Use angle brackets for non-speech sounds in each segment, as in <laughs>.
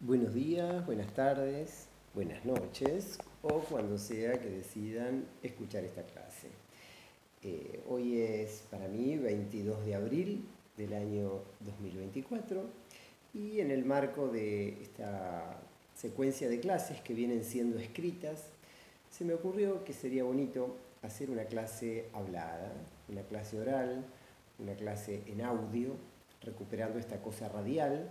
Buenos días, buenas tardes, buenas noches o cuando sea que decidan escuchar esta clase. Eh, hoy es para mí 22 de abril del año 2024 y en el marco de esta secuencia de clases que vienen siendo escritas, se me ocurrió que sería bonito hacer una clase hablada, una clase oral, una clase en audio, recuperando esta cosa radial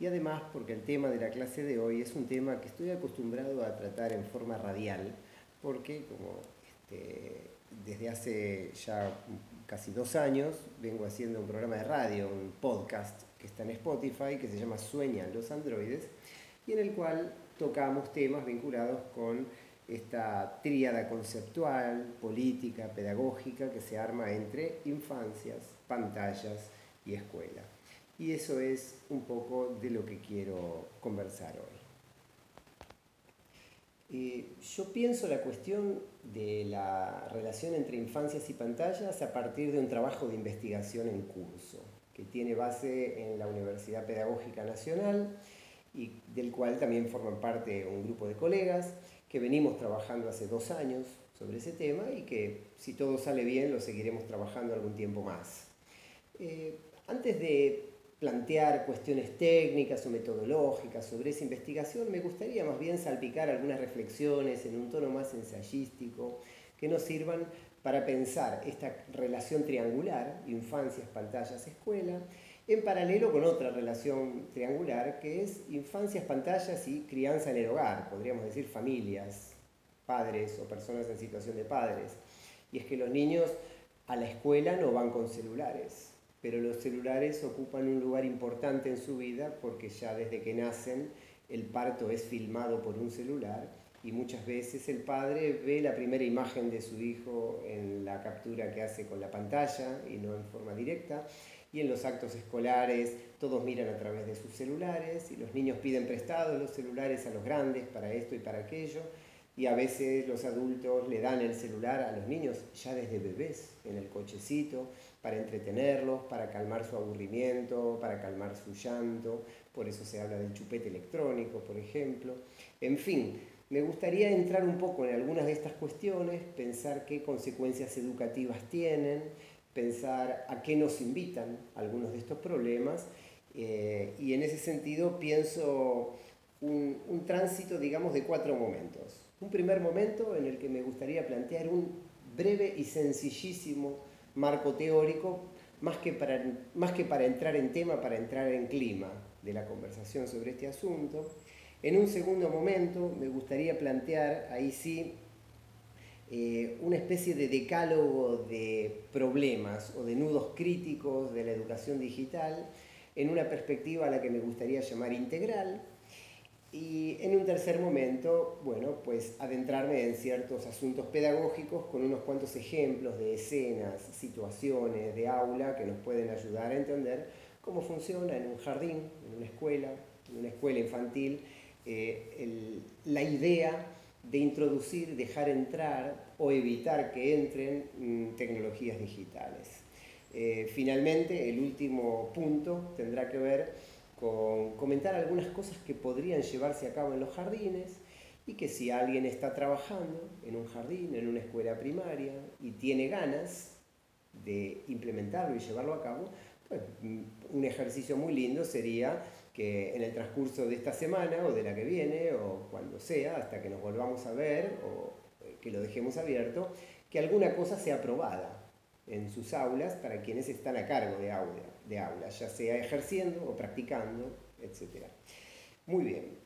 y además porque el tema de la clase de hoy es un tema que estoy acostumbrado a tratar en forma radial, porque como este, desde hace ya casi dos años vengo haciendo un programa de radio, un podcast que está en Spotify, que se llama Sueñan los androides, y en el cual tocamos temas vinculados con esta tríada conceptual, política, pedagógica que se arma entre infancias, pantallas y escuela. Y eso es un poco de lo que quiero conversar hoy. Eh, yo pienso la cuestión de la relación entre infancias y pantallas a partir de un trabajo de investigación en curso, que tiene base en la Universidad Pedagógica Nacional y del cual también forman parte un grupo de colegas que venimos trabajando hace dos años sobre ese tema y que si todo sale bien lo seguiremos trabajando algún tiempo más. Eh, antes de plantear cuestiones técnicas o metodológicas sobre esa investigación, me gustaría más bien salpicar algunas reflexiones en un tono más ensayístico que nos sirvan para pensar esta relación triangular, infancias, pantallas, escuela, en paralelo con otra relación triangular que es infancias, pantallas y crianza en el hogar, podríamos decir familias, padres o personas en situación de padres. Y es que los niños a la escuela no van con celulares, pero los celulares ocupan un lugar importante en su vida porque ya desde que nacen el parto es filmado por un celular y muchas veces el padre ve la primera imagen de su hijo en la captura que hace con la pantalla y no en forma directa. Y en los actos escolares todos miran a través de sus celulares y los niños piden prestados los celulares a los grandes para esto y para aquello. Y a veces los adultos le dan el celular a los niños ya desde bebés en el cochecito para entretenerlos, para calmar su aburrimiento, para calmar su llanto, por eso se habla del chupete electrónico, por ejemplo. En fin, me gustaría entrar un poco en algunas de estas cuestiones, pensar qué consecuencias educativas tienen, pensar a qué nos invitan algunos de estos problemas, eh, y en ese sentido pienso un, un tránsito, digamos, de cuatro momentos. Un primer momento en el que me gustaría plantear un breve y sencillísimo marco teórico, más que, para, más que para entrar en tema, para entrar en clima de la conversación sobre este asunto. En un segundo momento me gustaría plantear, ahí sí, eh, una especie de decálogo de problemas o de nudos críticos de la educación digital en una perspectiva a la que me gustaría llamar integral, y en un tercer momento, bueno, pues adentrarme en ciertos asuntos pedagógicos con unos cuantos ejemplos de escenas, situaciones, de aula que nos pueden ayudar a entender cómo funciona en un jardín, en una escuela, en una escuela infantil, eh, la idea de introducir, dejar entrar o evitar que entren mm, tecnologías digitales. Eh, finalmente, el último punto tendrá que ver con comentar algunas cosas que podrían llevarse a cabo en los jardines y que si alguien está trabajando en un jardín, en una escuela primaria y tiene ganas de implementarlo y llevarlo a cabo, pues mm, un ejercicio muy lindo sería que en el transcurso de esta semana o de la que viene o cuando sea, hasta que nos volvamos a ver o eh, que lo dejemos abierto, que alguna cosa sea aprobada en sus aulas para quienes están a cargo de aula, de aula ya sea ejerciendo o practicando, etc. Muy bien,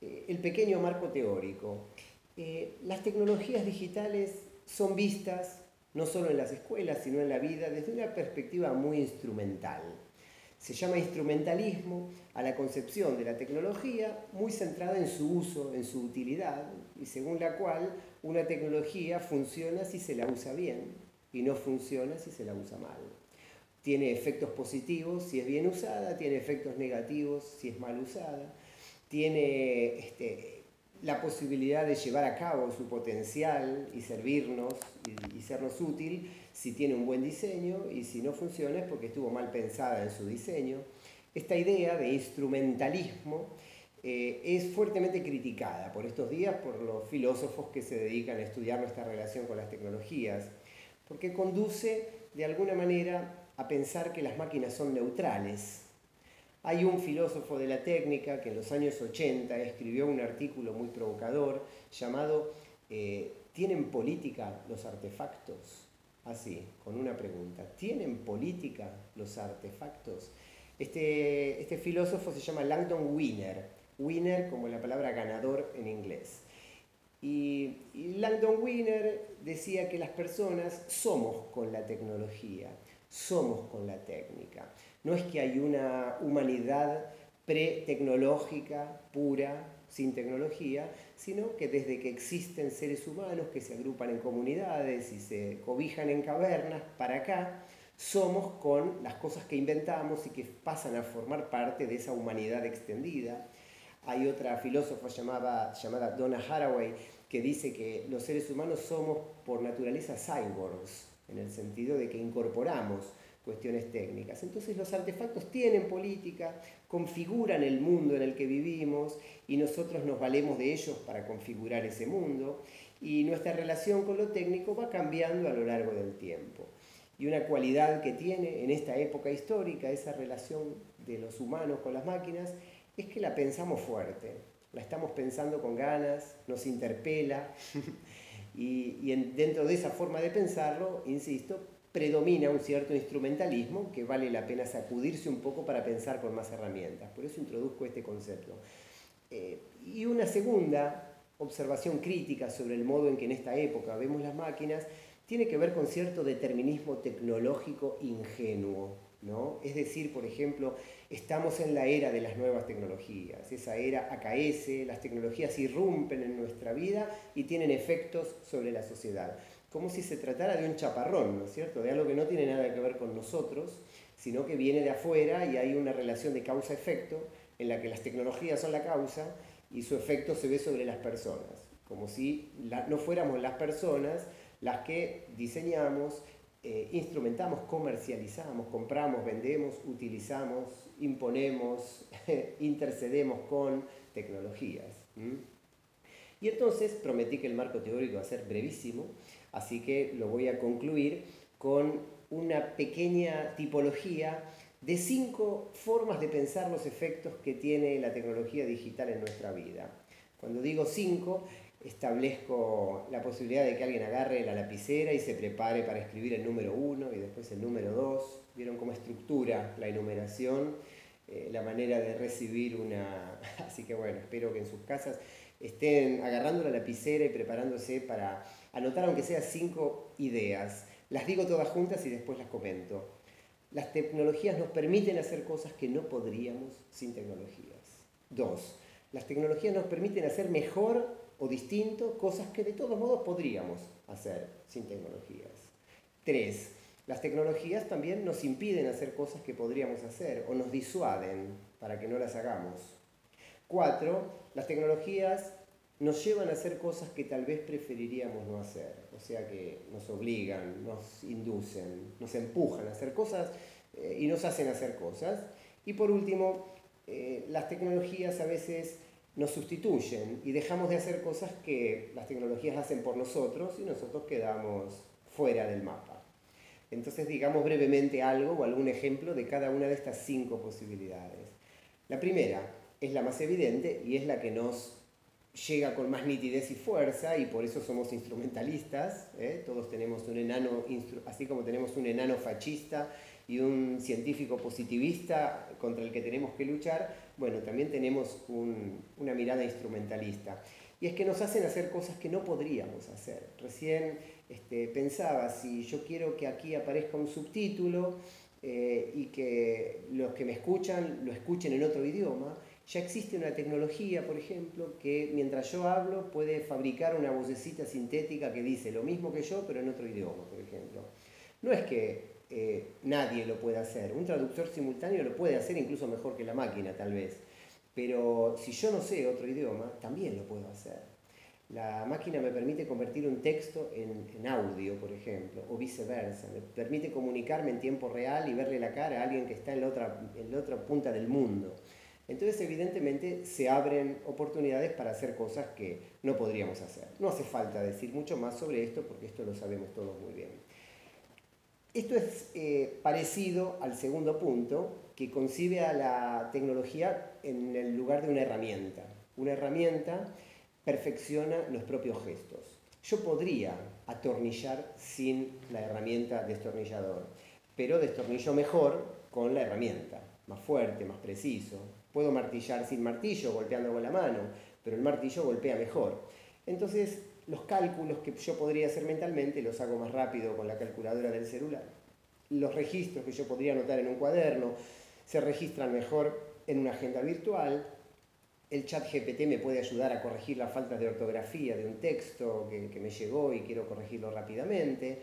eh, el pequeño marco teórico. Eh, las tecnologías digitales son vistas no solo en las escuelas, sino en la vida desde una perspectiva muy instrumental. Se llama instrumentalismo a la concepción de la tecnología muy centrada en su uso, en su utilidad, y según la cual una tecnología funciona si se la usa bien, y no funciona si se la usa mal. Tiene efectos positivos si es bien usada, tiene efectos negativos si es mal usada, tiene este, la posibilidad de llevar a cabo su potencial y servirnos y, sernos útil si tiene un buen diseño y si no funciona es porque estuvo mal pensada en su diseño. Esta idea de instrumentalismo eh, es fuertemente criticada por estos días por los filósofos que se dedican a estudiar nuestra relación con las tecnologías, porque conduce de alguna manera a pensar que las máquinas son neutrales. Hay un filósofo de la técnica que en los años 80 escribió un artículo muy provocador llamado eh, ¿Tienen política los artefactos? Así, con una pregunta. ¿Tienen política los artefactos? Este, este filósofo se llama Langdon Winner winner como la palabra ganador en inglés. Y, Langdon Winner decía que las personas somos con la tecnología, somos con la técnica. No es que hay una humanidad pre-tecnológica, pura, sin tecnología, sino que desde que existen seres humanos que se agrupan en comunidades y se cobijan en cavernas, para acá, somos con las cosas que inventamos y que pasan a formar parte de esa humanidad extendida. Hay otra filósofa llamada, llamada Donna Haraway que dice que los seres humanos somos por naturaleza cyborgs, en el sentido de que incorporamos cuestiones técnicas. Entonces los artefactos tienen política, configuran el mundo en el que vivimos y nosotros nos valemos de ellos para configurar ese mundo y nuestra relación con lo técnico va cambiando a lo largo del tiempo. Y una cualidad que tiene en esta época histórica esa relación de los humanos con las máquinas es que la pensamos fuerte, la estamos pensando con ganas, nos interpela <laughs> y, dentro de esa forma de pensarlo, insisto, predomina un cierto instrumentalismo que vale la pena sacudirse un poco para pensar con más herramientas. Por eso introduzco este concepto. Eh, y una segunda observación crítica sobre el modo en que en esta época vemos las máquinas tiene que ver con cierto determinismo tecnológico ingenuo. ¿no? Es decir, por ejemplo, Estamos en la era de las nuevas tecnologías. Esa era acaece, las tecnologías irrumpen en nuestra vida y tienen efectos sobre la sociedad. Como si se tratara de un chaparrón, ¿no es cierto? De algo que no tiene nada que ver con nosotros, sino que viene de afuera y hay una relación de causa-efecto en la que las tecnologías son la causa y su efecto se ve sobre las personas. Como si no fuéramos las personas las que diseñamos, eh, instrumentamos, comercializamos, compramos, vendemos, utilizamos, imponemos, <laughs> intercedemos con tecnologías. Y entonces prometí que el marco teórico va a ser brevísimo, así que lo voy a concluir con una pequeña tipología de cinco formas de pensar los efectos que tiene la tecnología digital en nuestra vida. Cuando digo cinco, establezco la posibilidad de que alguien agarre la lapicera y se prepare para escribir el número uno y después el número dos. Vieron cómo estructura la enumeración, eh, la manera de recibir una... <laughs> Así que bueno, espero que en sus casas estén agarrando la lapicera y preparándose para anotar aunque sea cinco ideas. Las digo todas juntas y después las comento. Las tecnologías nos permiten hacer cosas que no podríamos sin tecnologías. Dos, las tecnologías nos permiten hacer mejor o distinto cosas que de todos modos podríamos hacer sin tecnologías. Tres, las tecnologías también nos impiden hacer cosas que podríamos hacer o nos disuaden para que no las hagamos. Cuatro, las tecnologías nos llevan a hacer cosas que tal vez preferiríamos no hacer, o sea que nos obligan, nos inducen, nos empujan a hacer cosas eh, y nos hacen hacer cosas. Y por último, eh, las tecnologías a veces nos sustituyen y dejamos de hacer cosas que las tecnologías hacen por nosotros y nosotros quedamos fuera del mapa. Entonces digamos brevemente algo o algún ejemplo de cada una de estas cinco posibilidades. La primera es la más evidente y es la que nos llega con más nitidez y fuerza y por eso somos instrumentalistas. ¿eh? Todos tenemos un enano, así como tenemos un enano fascista y un científico positivista contra el que tenemos que luchar, bueno, también tenemos una mirada instrumentalista. Y es que nos hacen hacer cosas que no podríamos hacer. Recién este, pensaba, si yo quiero que aquí aparezca un subtítulo eh, y que los que me escuchan lo escuchen en otro idioma, ya existe una tecnología, por ejemplo, que mientras yo hablo puede fabricar una vocecita sintética que dice lo mismo que yo, pero en otro idioma, por ejemplo. No es que eh, nadie lo puede hacer. Un traductor simultáneo lo puede hacer incluso mejor que la máquina, tal vez. Pero si yo no sé otro idioma, también lo puedo hacer. La máquina me permite convertir un texto en, audio, por ejemplo, o viceversa. Me permite comunicarme en tiempo real y verle la cara a alguien que está en la otra, en la otra punta del mundo. Entonces, evidentemente, se abren oportunidades para hacer cosas que no podríamos hacer. No hace falta decir mucho más sobre esto porque esto lo sabemos todos muy bien. Esto es eh, parecido al segundo punto, que concibe a la tecnología en el lugar de una herramienta. Una herramienta perfecciona los propios gestos. Yo podría atornillar sin la herramienta destornillador, pero destornillo mejor con la herramienta, más fuerte, más preciso. Puedo martillar sin martillo, golpeando con la mano, pero el martillo golpea mejor. Entonces, los cálculos que yo podría hacer mentalmente los hago más rápido con la calculadora del celular. Los registros que yo podría anotar en un cuaderno se registran mejor en una agenda virtual. El chat GPT me puede ayudar a corregir la falta de ortografía de un texto que, que me llegó y quiero corregirlo rápidamente.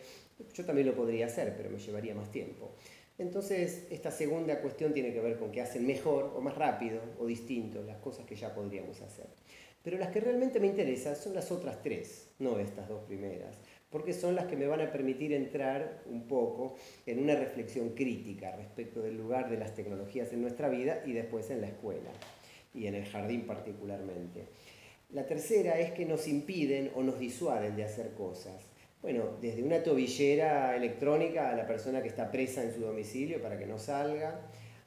Yo también lo podría hacer, pero me llevaría más tiempo. Entonces, esta segunda cuestión tiene que ver con que hacen mejor o más rápido o distinto las cosas que ya podríamos hacer. Pero las que realmente me interesan son las otras tres, no estas dos primeras, porque son las que me van a permitir entrar un poco en una reflexión crítica respecto del lugar de las tecnologías en nuestra vida y después en la escuela y en el jardín particularmente. La tercera es que nos impiden o nos disuaden de hacer cosas. Bueno, desde una tobillera electrónica a la persona que está presa en su domicilio para que no salga,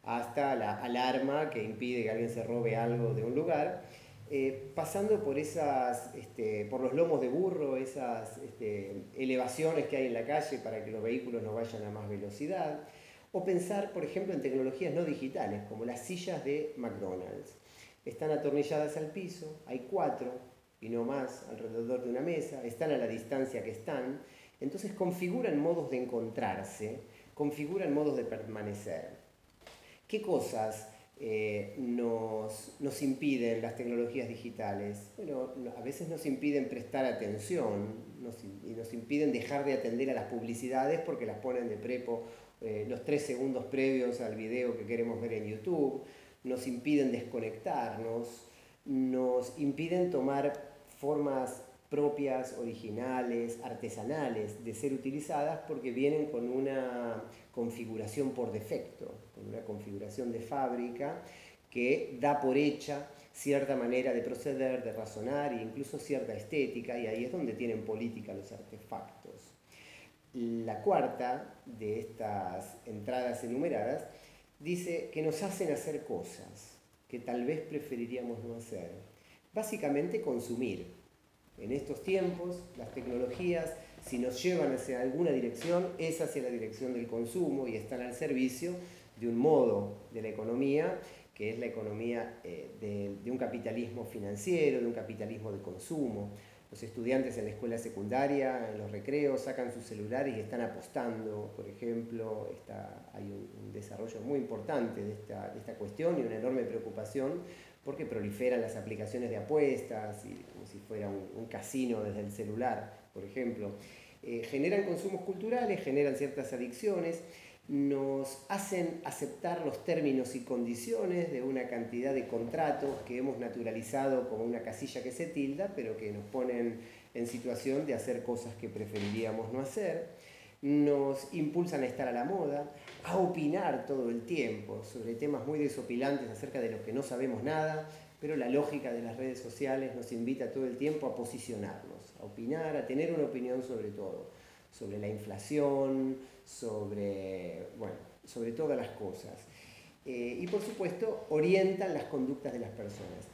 hasta la alarma que impide que alguien se robe algo de un lugar, eh, pasando por, esas, este, por los lomos de burro, esas este, elevaciones que hay en la calle para que los vehículos no vayan a más velocidad, o pensar, por ejemplo, en tecnologías no digitales, como las sillas de McDonald's. Están atornilladas al piso, hay cuatro, y no más alrededor de una mesa, están a la distancia que están, entonces configuran modos de encontrarse, configuran modos de permanecer. ¿Qué cosas eh, nos, nos, impiden las tecnologías digitales? Bueno, a veces nos impiden prestar atención y nos impiden dejar de atender a las publicidades porque las ponen de prepo eh, los tres segundos previos al video que queremos ver en YouTube, nos impiden desconectarnos, nos impiden tomar formas propias, originales, artesanales de ser utilizadas porque vienen con una configuración por defecto, con una configuración de fábrica que da por hecha cierta manera de proceder, de razonar e incluso cierta estética y ahí es donde tienen política los artefactos. La cuarta de estas entradas enumeradas dice que nos hacen hacer cosas que tal vez preferiríamos no hacer básicamente consumir. En estos tiempos, las tecnologías, si nos llevan hacia alguna dirección, es hacia la dirección del consumo y están al servicio de un modo de la economía que es la economía eh, de, un capitalismo financiero, de un capitalismo de consumo. Los estudiantes en la escuela secundaria, en los recreos, sacan sus celulares y están apostando, por ejemplo, está, hay un, desarrollo muy importante de esta, de esta cuestión y una enorme preocupación porque proliferan las aplicaciones de apuestas, y, como si fuera un, casino desde el celular, por ejemplo. Eh, generan consumos culturales, generan ciertas adicciones, nos hacen aceptar los términos y condiciones de una cantidad de contratos que hemos naturalizado como una casilla que se tilda, pero que nos ponen en situación de hacer cosas que preferiríamos no hacer nos impulsan a estar a la moda, a opinar todo el tiempo sobre temas muy desopilantes acerca de los que no sabemos nada, pero la lógica de las redes sociales nos invita todo el tiempo a posicionarnos, a opinar, a tener una opinión sobre todo, sobre la inflación, sobre, bueno, sobre todas las cosas. Eh, y por supuesto, orientan las conductas de las personas.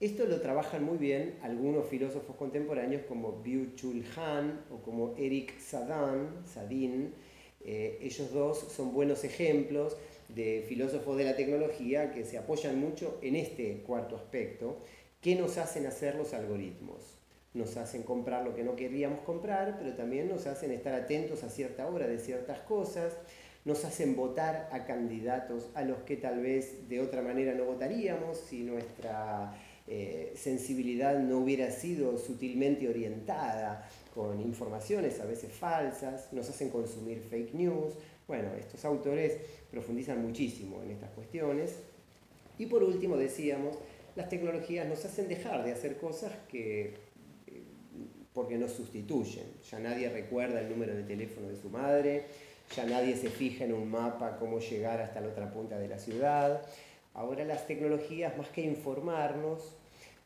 Esto lo trabajan muy bien algunos filósofos contemporáneos como Byung-Chul Han o como Eric Sadan, Sadin. Eh, ellos dos son buenos ejemplos de filósofos de la tecnología que se apoyan mucho en este cuarto aspecto. ¿Qué nos hacen hacer los algoritmos? Nos hacen comprar lo que no queríamos comprar, pero también nos hacen estar atentos a cierta hora de ciertas cosas, nos hacen votar a candidatos a los que tal vez de otra manera no votaríamos si nuestra eh, sensibilidad no hubiera sido sutilmente orientada con informaciones a veces falsas, nos hacen consumir fake news. Bueno, estos autores profundizan muchísimo en estas cuestiones. Y por último decíamos, las tecnologías nos hacen dejar de hacer cosas que eh, porque nos sustituyen. Ya nadie recuerda el número de teléfono de su madre, ya nadie se fija en un mapa cómo llegar hasta la otra punta de la ciudad, Ahora las tecnologías, más que informarnos,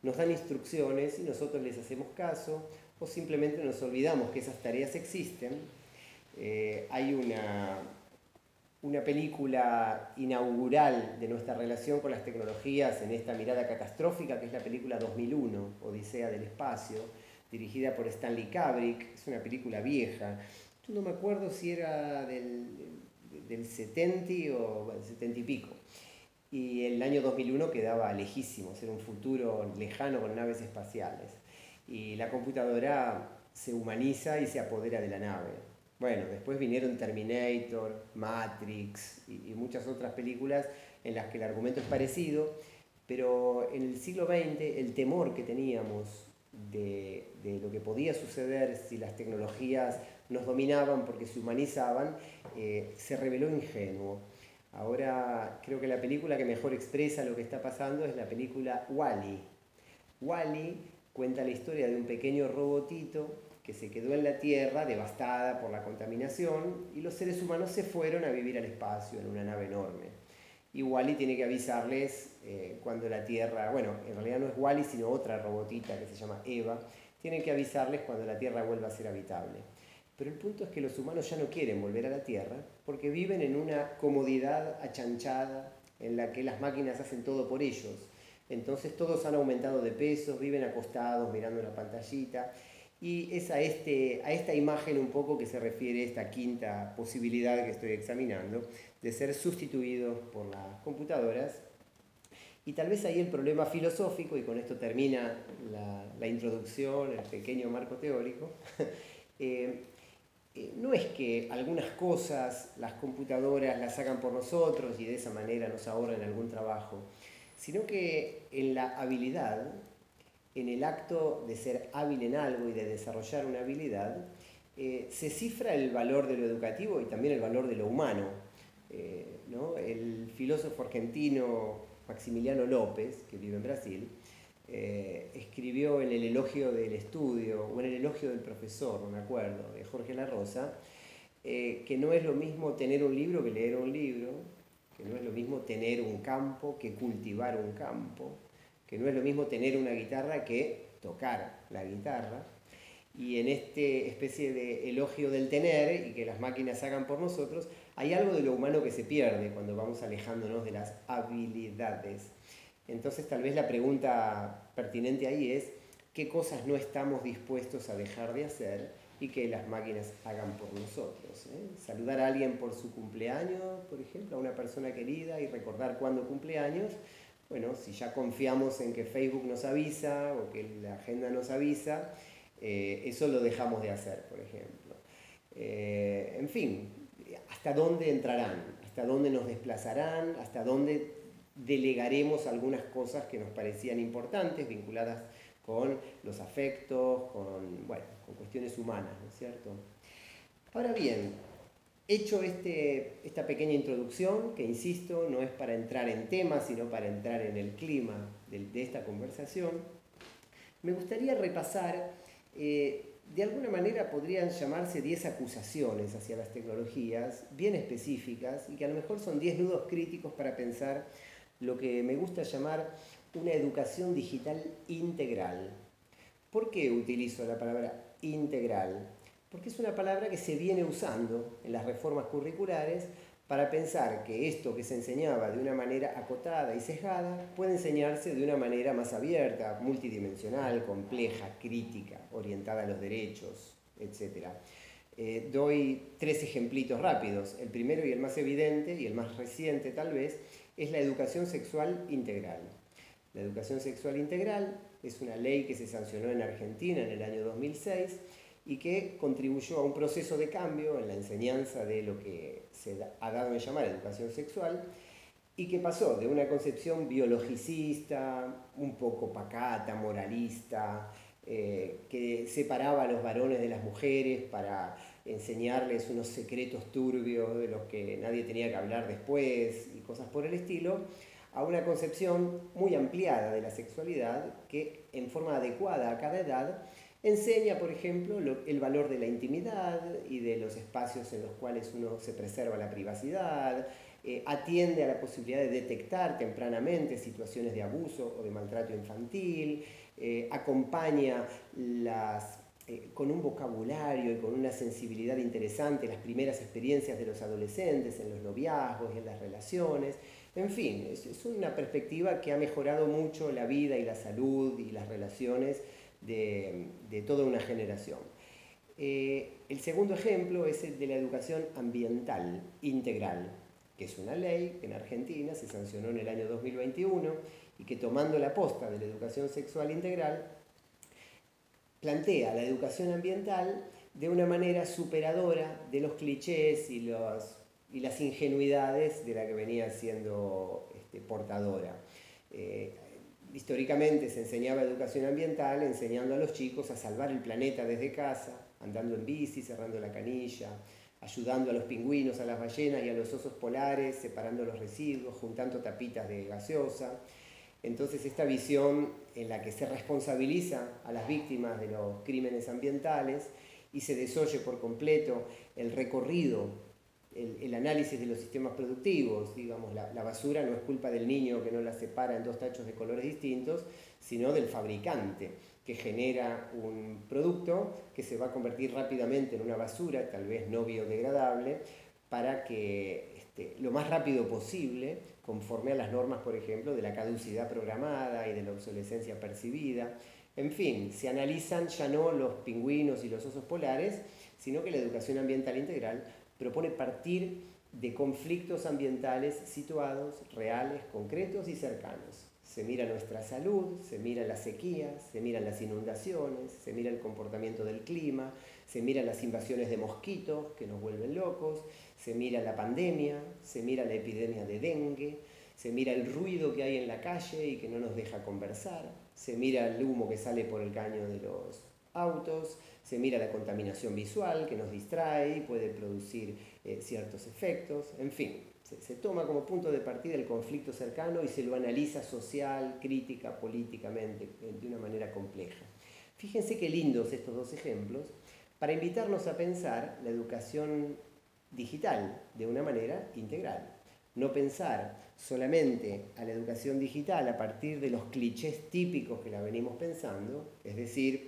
nos dan instrucciones y nosotros les hacemos caso o simplemente nos olvidamos que esas tareas existen. Eh, hay una, una película inaugural de nuestra relación con las tecnologías en esta mirada catastrófica, que es la película 2001, Odisea del Espacio, dirigida por Stanley Kubrick. Es una película vieja. Yo no me acuerdo si era del, del 70 o del 70 y pico. Y el año 2001 quedaba lejísimo, era un futuro lejano con naves espaciales. Y la computadora se humaniza y se apodera de la nave. Bueno, después vinieron Terminator, Matrix y, muchas otras películas en las que el argumento es parecido, pero en el siglo XX el temor que teníamos de, lo que podía suceder si las tecnologías nos dominaban porque se humanizaban eh, se reveló ingenuo. Ahora creo que la película que mejor expresa lo que está pasando es la película Wally. Wally cuenta la historia de un pequeño robotito que se quedó en la Tierra devastada por la contaminación y los seres humanos se fueron a vivir al espacio en una nave enorme. Y Wally tiene que avisarles eh, cuando la Tierra, bueno, en realidad no es Wally sino otra robotita que se llama Eva, tienen que avisarles cuando la Tierra vuelva a ser habitable. Pero el punto es que los humanos ya no quieren volver a la Tierra porque viven en una comodidad achanchada en la que las máquinas hacen todo por ellos. Entonces todos han aumentado de peso, viven acostados mirando una pantallita y es a, este, a esta imagen un poco que se refiere esta quinta posibilidad que estoy examinando de ser sustituidos por las computadoras. Y tal vez ahí el problema filosófico, y con esto termina la, la introducción, el pequeño marco teórico, <laughs> eh, eh, no es que algunas cosas las computadoras las hagan por nosotros y de esa manera nos ahorren algún trabajo, sino que en la habilidad, en el acto de ser hábil en algo y de desarrollar una habilidad, eh, se cifra el valor de lo educativo y también el valor de lo humano. Eh, el filósofo argentino Maximiliano López, que vive en Brasil, eh, escribió en el elogio del estudio, o en el elogio del profesor, no me acuerdo, de Jorge La Rosa, que no es lo mismo tener un libro que leer un libro, que no es lo mismo tener un campo que cultivar un campo, que no es lo mismo tener una guitarra que tocar la guitarra. Y en este especie de elogio del tener y que las máquinas hagan por nosotros, hay algo de lo humano que se pierde cuando vamos alejándonos de las habilidades. Entonces tal vez la pregunta pertinente ahí es, ¿qué cosas no estamos dispuestos a dejar de hacer y que las máquinas hagan por nosotros? Eh? Saludar a alguien por su cumpleaños, por ejemplo, a una persona querida y recordar cuándo cumpleaños. Bueno, si ya confiamos en que Facebook nos avisa o que la agenda nos avisa, eh, eso lo dejamos de hacer, por ejemplo. Eh, en fin, ¿hasta dónde entrarán? ¿Hasta dónde nos desplazarán? ¿Hasta dónde delegaremos algunas cosas que nos parecían importantes, vinculadas con los afectos, con, bueno, con cuestiones humanas, ¿no es cierto? Ahora bien, hecho este, esta pequeña introducción, que insisto, no es para entrar en temas, sino para entrar en el clima de, esta conversación, me gustaría repasar, eh, de alguna manera podrían llamarse 10 acusaciones hacia las tecnologías, bien específicas, y que a lo mejor son 10 nudos críticos para pensar lo que me gusta llamar una educación digital integral. ¿Por qué utilizo la palabra integral? Porque es una palabra que se viene usando en las reformas curriculares para pensar que esto que se enseñaba de una manera acotada y sesgada puede enseñarse de una manera más abierta, multidimensional, compleja, crítica, orientada a los derechos, etc. Eh, doy tres ejemplitos rápidos. El primero y el más evidente y el más reciente tal vez es la educación sexual integral. La educación sexual integral es una ley que se sancionó en Argentina en el año 2006 y que contribuyó a un proceso de cambio en la enseñanza de lo que se ha dado en llamar educación sexual y que pasó de una concepción biologicista, un poco pacata, moralista, eh, que separaba a los varones de las mujeres para enseñarles unos secretos turbios de los que nadie tenía que hablar después y cosas por el estilo, a una concepción muy ampliada de la sexualidad que en forma adecuada a cada edad enseña, por ejemplo, el valor de la intimidad y de los espacios en los cuales uno se preserva la privacidad, eh, atiende a la posibilidad de detectar tempranamente situaciones de abuso o de maltrato infantil, eh, acompaña eh, con un vocabulario y con una sensibilidad interesante las primeras experiencias de los adolescentes en los noviazgos y en las relaciones. En fin, es, una perspectiva que ha mejorado mucho la vida y la salud y las relaciones de, toda una generación. el segundo ejemplo es el de la educación ambiental integral que es una ley que en Argentina se sancionó en el año 2021 y que tomando la posta de la educación sexual integral, plantea la educación ambiental de una manera superadora de los clichés y, y las ingenuidades de la que venía siendo este, portadora. Eh, históricamente se enseñaba educación ambiental enseñando a los chicos a salvar el planeta desde casa, andando en bici, cerrando la canilla, ayudando a los pingüinos, a las ballenas y a los osos polares, separando los residuos, juntando tapitas de gaseosa. Entonces esta visión en la que se responsabiliza a las víctimas de los crímenes ambientales y se desoye por completo el recorrido, el, análisis de los sistemas productivos, digamos, la, basura no es culpa del niño que no la separa en dos tachos de colores distintos, sino del fabricante que genera un producto que se va a convertir rápidamente en una basura, tal vez no biodegradable, para que este, lo más rápido posible, conforme a las normas, por ejemplo, de la caducidad programada y de la obsolescencia percibida, en fin, se analizan ya no los pingüinos y los osos polares, sino que la educación ambiental integral propone partir de conflictos ambientales situados, reales, concretos y cercanos. Se mira nuestra salud, se mira las sequías, se miran las inundaciones, se mira el comportamiento del clima, se miran las invasiones de mosquitos que nos vuelven locos, se mira la pandemia, se mira la epidemia de dengue, se mira el ruido que hay en la calle y que no nos deja conversar, se mira el humo que sale por el caño de los autos, se mira la contaminación visual que nos distrae puede producir eh, ciertos efectos, en fin, se, toma como punto de partida el conflicto cercano y se lo analiza social, crítica, políticamente, eh, de una manera compleja. Fíjense qué lindos estos dos ejemplos para invitarnos a pensar la educación digital de una manera integral. No pensar solamente a la educación digital a partir de los clichés típicos que la venimos pensando, es decir,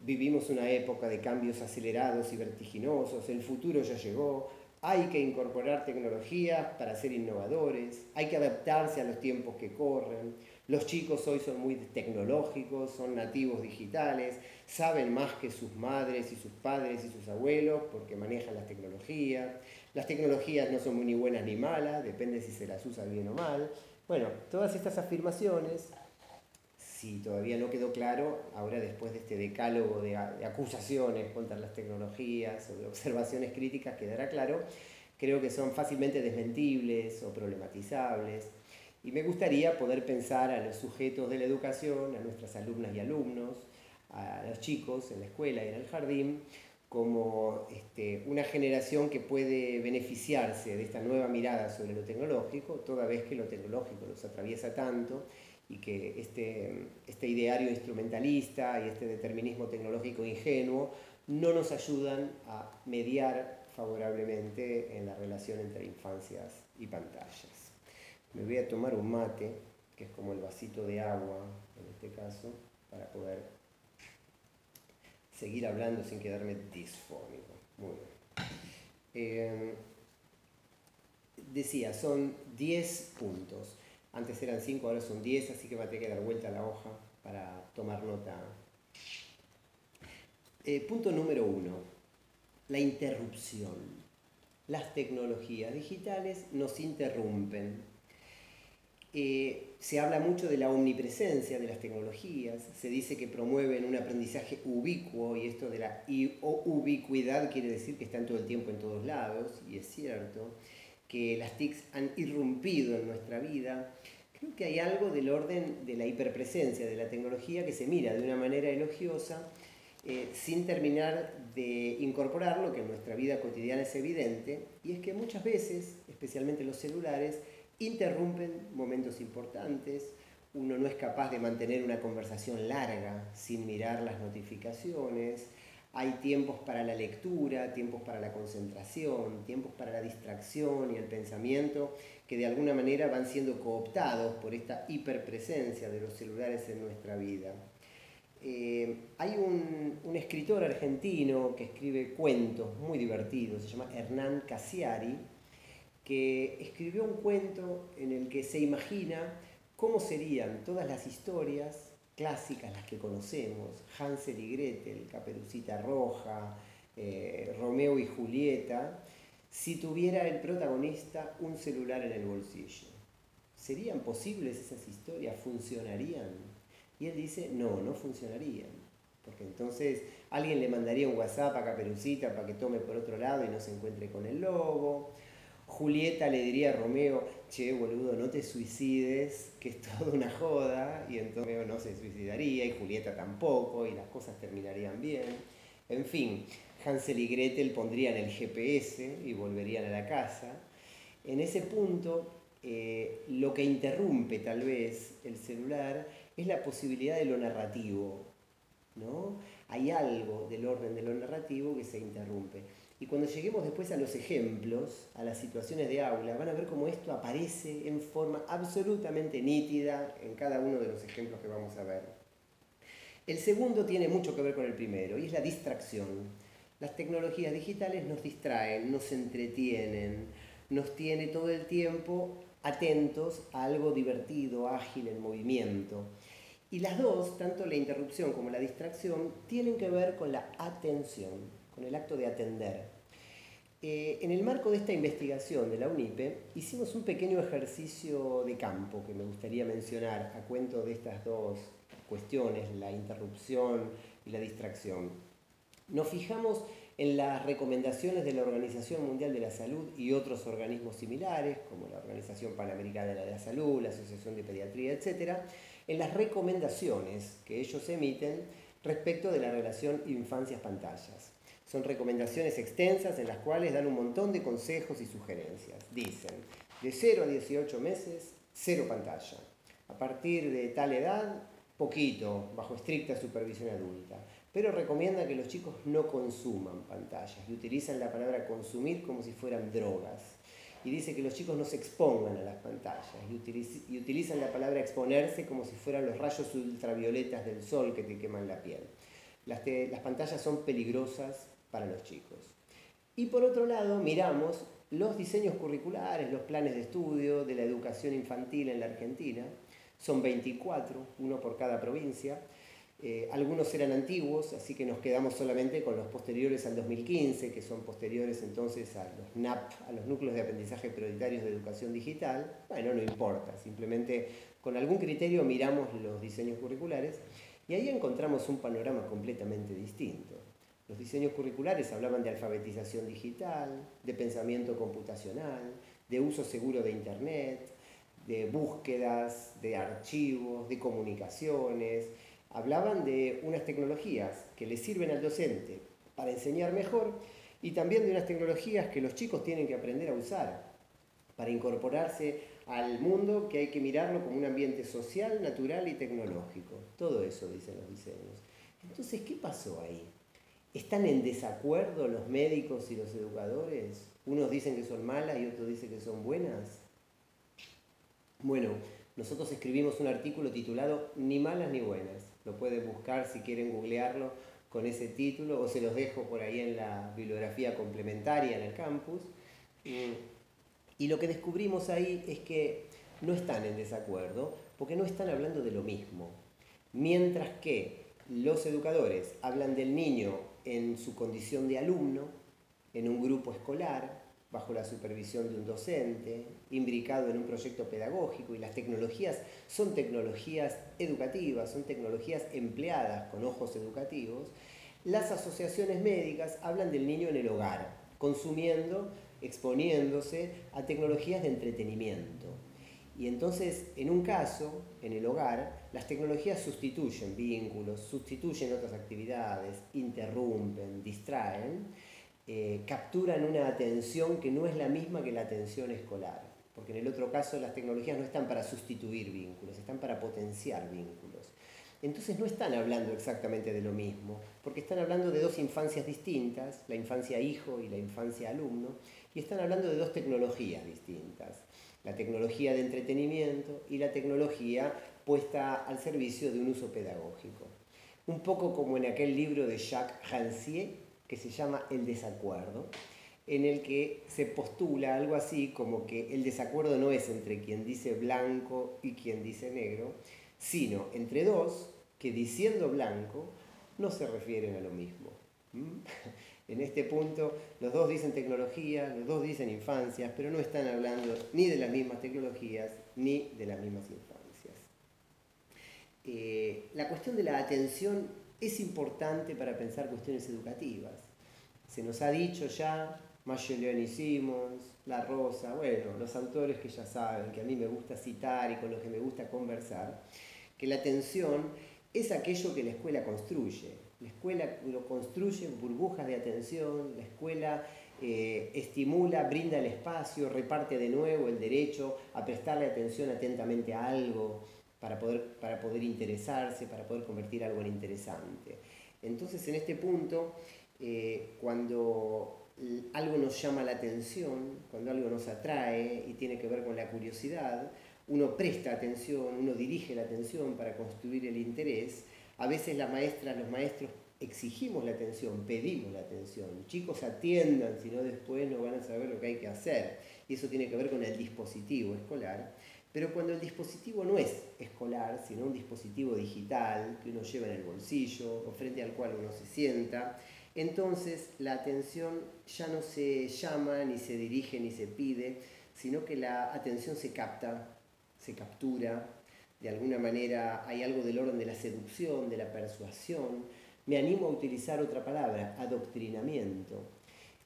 vivimos una época de cambios acelerados y vertiginosos, el futuro ya llegó, hay que incorporar tecnologías para ser innovadores, hay que adaptarse a los tiempos que corren. Los chicos hoy son muy tecnológicos, son nativos digitales, saben más que sus madres y sus padres y sus abuelos porque manejan las tecnologías. Las tecnologías no son ni buenas ni malas, depende si se las usa bien o mal. Bueno, todas estas afirmaciones si todavía no quedó claro, ahora después de este decálogo de, acusaciones contra las tecnologías o de observaciones críticas quedará claro, creo que son fácilmente desmentibles o problematizables. Y me gustaría poder pensar a los sujetos de la educación, a nuestras alumnas y alumnos, a los chicos en la escuela y en el jardín, como este, una generación que puede beneficiarse de esta nueva mirada sobre lo tecnológico, toda vez que lo tecnológico los atraviesa tanto y que este, este ideario instrumentalista y este determinismo tecnológico ingenuo no nos ayudan a mediar favorablemente en la relación entre infancias y pantallas. Me voy a tomar un mate, que es como el vasito de agua en este caso, para poder seguir hablando sin quedarme disfónico. Muy bien. Eh, decía, son 10 puntos. Antes eran 5, ahora son 10, así que va a tener que dar vuelta a la hoja para tomar nota. Eh, punto número 1. La interrupción. Las tecnologías digitales nos interrumpen. Eh, se habla mucho de la omnipresencia de las tecnologías, se dice que promueven un aprendizaje ubicuo y esto de la ubicuidad quiere decir que están todo el tiempo en todos lados, y es cierto que las TICs han irrumpido en nuestra vida, creo que hay algo del orden de la hiperpresencia de la tecnología que se mira de una manera elogiosa eh, sin terminar de incorporar lo que en nuestra vida cotidiana es evidente, y es que muchas veces, especialmente los celulares, interrumpen momentos importantes, uno no es capaz de mantener una conversación larga sin mirar las notificaciones, hay tiempos para la lectura, tiempos para la concentración, tiempos para la distracción y el pensamiento que de alguna manera van siendo cooptados por esta hiperpresencia de los celulares en nuestra vida. Eh, hay un, un, escritor argentino que escribe cuentos muy divertidos, se llama Hernán Casiari, que escribió un cuento en el que se imagina cómo serían todas las historias clásicas, las que conocemos, Hansel y Gretel, Caperucita Roja, eh, Romeo y Julieta, si tuviera el protagonista un celular en el bolsillo. ¿Serían posibles esas historias? ¿Funcionarían? Y él dice, no, no funcionarían. Porque entonces alguien le mandaría un WhatsApp a Caperucita para que tome por otro lado y no se encuentre con el lobo. Julieta le diría a Romeo, che, boludo, no te suicides, que es toda una joda, y entonces Romeo no se suicidaría, y Julieta tampoco, y las cosas terminarían bien. En fin, Hansel y Gretel pondrían el GPS y volverían a la casa. En ese punto, eh, lo que interrumpe tal vez el celular es la posibilidad de lo narrativo. ¿no? Hay algo del orden de lo narrativo que se interrumpe. Y cuando lleguemos después a los ejemplos, a las situaciones de aula, van a ver cómo esto aparece en forma absolutamente nítida en cada uno de los ejemplos que vamos a ver. El segundo tiene mucho que ver con el primero y es la distracción. Las tecnologías digitales nos distraen, nos entretienen, nos tiene todo el tiempo atentos a algo divertido, ágil, en movimiento. Y las dos, tanto la interrupción como la distracción, tienen que ver con la atención con el acto de atender. Eh, en el marco de esta investigación de la UNIPE hicimos un pequeño ejercicio de campo que me gustaría mencionar a cuento de estas dos cuestiones, la interrupción y la distracción. Nos fijamos en las recomendaciones de la Organización Mundial de la Salud y otros organismos similares, como la Organización Panamericana de la Salud, la Asociación de Pediatría, etc., en las recomendaciones que ellos emiten respecto de la relación infancias-pantallas. Son recomendaciones extensas en las cuales dan un montón de consejos y sugerencias. Dicen, de 0 a 18 meses, cero pantalla. A partir de tal edad, poquito, bajo estricta supervisión adulta. Pero recomienda que los chicos no consuman pantallas y utilizan la palabra consumir como si fueran drogas. Y dice que los chicos no se expongan a las pantallas y, utilizan la palabra exponerse como si fueran los rayos ultravioletas del sol que te queman la piel. Las, las pantallas son peligrosas para los chicos. Y por otro lado, miramos los diseños curriculares, los planes de estudio de la educación infantil en la Argentina. Son 24, uno por cada provincia. Eh, algunos eran antiguos, así que nos quedamos solamente con los posteriores al 2015, que son posteriores entonces a los NAP, a los núcleos de aprendizaje prioritarios de educación digital. Bueno, no importa, simplemente con algún criterio miramos los diseños curriculares y ahí encontramos un panorama completamente distinto. Los diseños curriculares hablaban de alfabetización digital, de pensamiento computacional, de uso seguro de Internet, de búsquedas, de archivos, de comunicaciones. Hablaban de unas tecnologías que le sirven al docente para enseñar mejor y también de unas tecnologías que los chicos tienen que aprender a usar para incorporarse al mundo que hay que mirarlo como un ambiente social, natural y tecnológico. Todo eso dicen los diseños. Entonces, ¿qué pasó ahí? ¿Están en desacuerdo los médicos y los educadores? Unos dicen que son malas y otros dicen que son buenas. Bueno, nosotros escribimos un artículo titulado Ni malas ni buenas. Lo pueden buscar si quieren googlearlo con ese título o se los dejo por ahí en la bibliografía complementaria en el campus. Y lo que descubrimos ahí es que no están en desacuerdo porque no están hablando de lo mismo. Mientras que los educadores hablan del niño en su condición de alumno, en un grupo escolar, bajo la supervisión de un docente, imbricado en un proyecto pedagógico y las tecnologías son tecnologías educativas, son tecnologías empleadas con ojos educativos, las asociaciones médicas hablan del niño en el hogar, consumiendo, exponiéndose a tecnologías de entretenimiento. Y entonces, en un caso, en el hogar, las tecnologías sustituyen vínculos, sustituyen otras actividades, interrumpen, distraen, eh, capturan una atención que no es la misma que la atención escolar. Porque en el otro caso las tecnologías no están para sustituir vínculos, están para potenciar vínculos. Entonces no están hablando exactamente de lo mismo, porque están hablando de dos infancias distintas, la infancia hijo y la infancia alumno, y están hablando de dos tecnologías distintas. la tecnología de entretenimiento y la tecnología puesta al servicio de un uso pedagógico. Un poco como en aquel libro de Jacques Rancière que se llama El desacuerdo, en el que se postula algo así como que el desacuerdo no es entre quien dice blanco y quien dice negro, sino entre dos que diciendo blanco no se refieren a lo mismo. ¿Mm? <laughs> En este punto, los dos dicen tecnología, los dos dicen infancias, pero no están hablando ni de las mismas tecnologías ni de las mismas infancias. Eh, la cuestión de la atención es importante para pensar cuestiones educativas. Se nos ha dicho ya, y Simons, La Rosa, bueno, los autores que ya saben, que a mí me gusta citar y con los que me gusta conversar, que la atención es aquello que la escuela construye. La escuela lo construye en burbujas de atención, la escuela eh, estimula, brinda el espacio, reparte de nuevo el derecho a prestarle atención atentamente a algo para poder, para poder interesarse, para poder convertir algo en interesante. Entonces, en este punto, eh, cuando algo nos llama la atención, cuando algo nos atrae y tiene que ver con la curiosidad, uno presta atención, uno dirige la atención para construir el interés, a veces la maestra, los maestros exigimos la atención, pedimos la atención. Chicos atiendan, si no después no van a saber lo que hay que hacer. Y eso tiene que ver con el dispositivo escolar. Pero cuando el dispositivo no es escolar, sino un dispositivo digital que uno lleva en el bolsillo o frente al cual uno se sienta, entonces la atención ya no se llama, ni se dirige, ni se pide, sino que la atención se capta, se captura, de alguna manera hay algo del orden de la seducción, de la persuasión. Me animo a utilizar otra palabra, adoctrinamiento.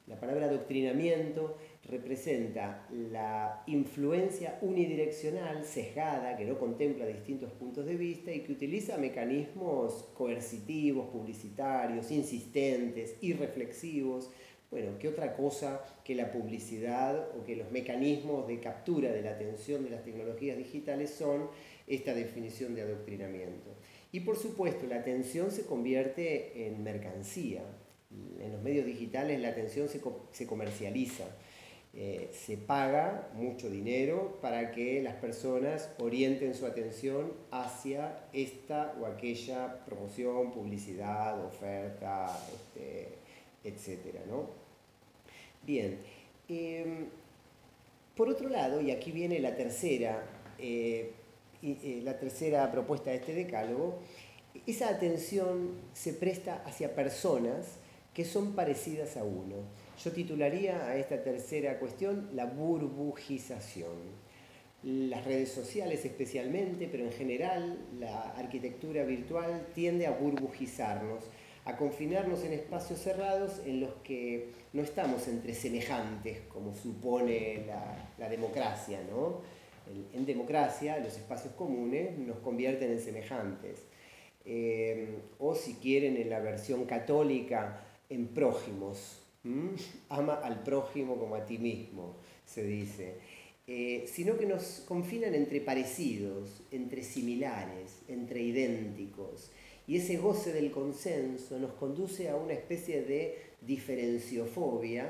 La palabra adoctrinamiento representa la influencia unidireccional, sesgada, que no contempla distintos puntos de vista y que utiliza mecanismos coercitivos, publicitarios, insistentes, irreflexivos. Bueno, ¿qué otra cosa que la publicidad o que los mecanismos de captura de la atención de las tecnologías digitales son esta definición de adoctrinamiento. Y por supuesto, la atención se convierte en mercancía. En los medios digitales la atención se, comercializa. Eh, se paga mucho dinero para que las personas orienten su atención hacia esta o aquella promoción, publicidad, oferta, este, etc. Bien, em, por otro lado, y aquí viene la tercera eh, y, la tercera propuesta de este decálogo, esa atención se presta hacia personas que son parecidas a uno. Yo titularía a esta tercera cuestión la burbujización. Las redes sociales especialmente, pero en general la arquitectura virtual tiende a burbujizarnos, a confinarnos en espacios cerrados en los que no estamos entre semejantes, como supone la, democracia, ¿no? en democracia los espacios comunes nos convierten en semejantes. Eh, o si quieren en la versión católica, en prójimos. Ama al prójimo como a ti mismo, se dice. Eh, sino que nos confinan entre parecidos, entre similares, entre idénticos. Y ese goce del consenso nos conduce a una especie de diferenciofobia,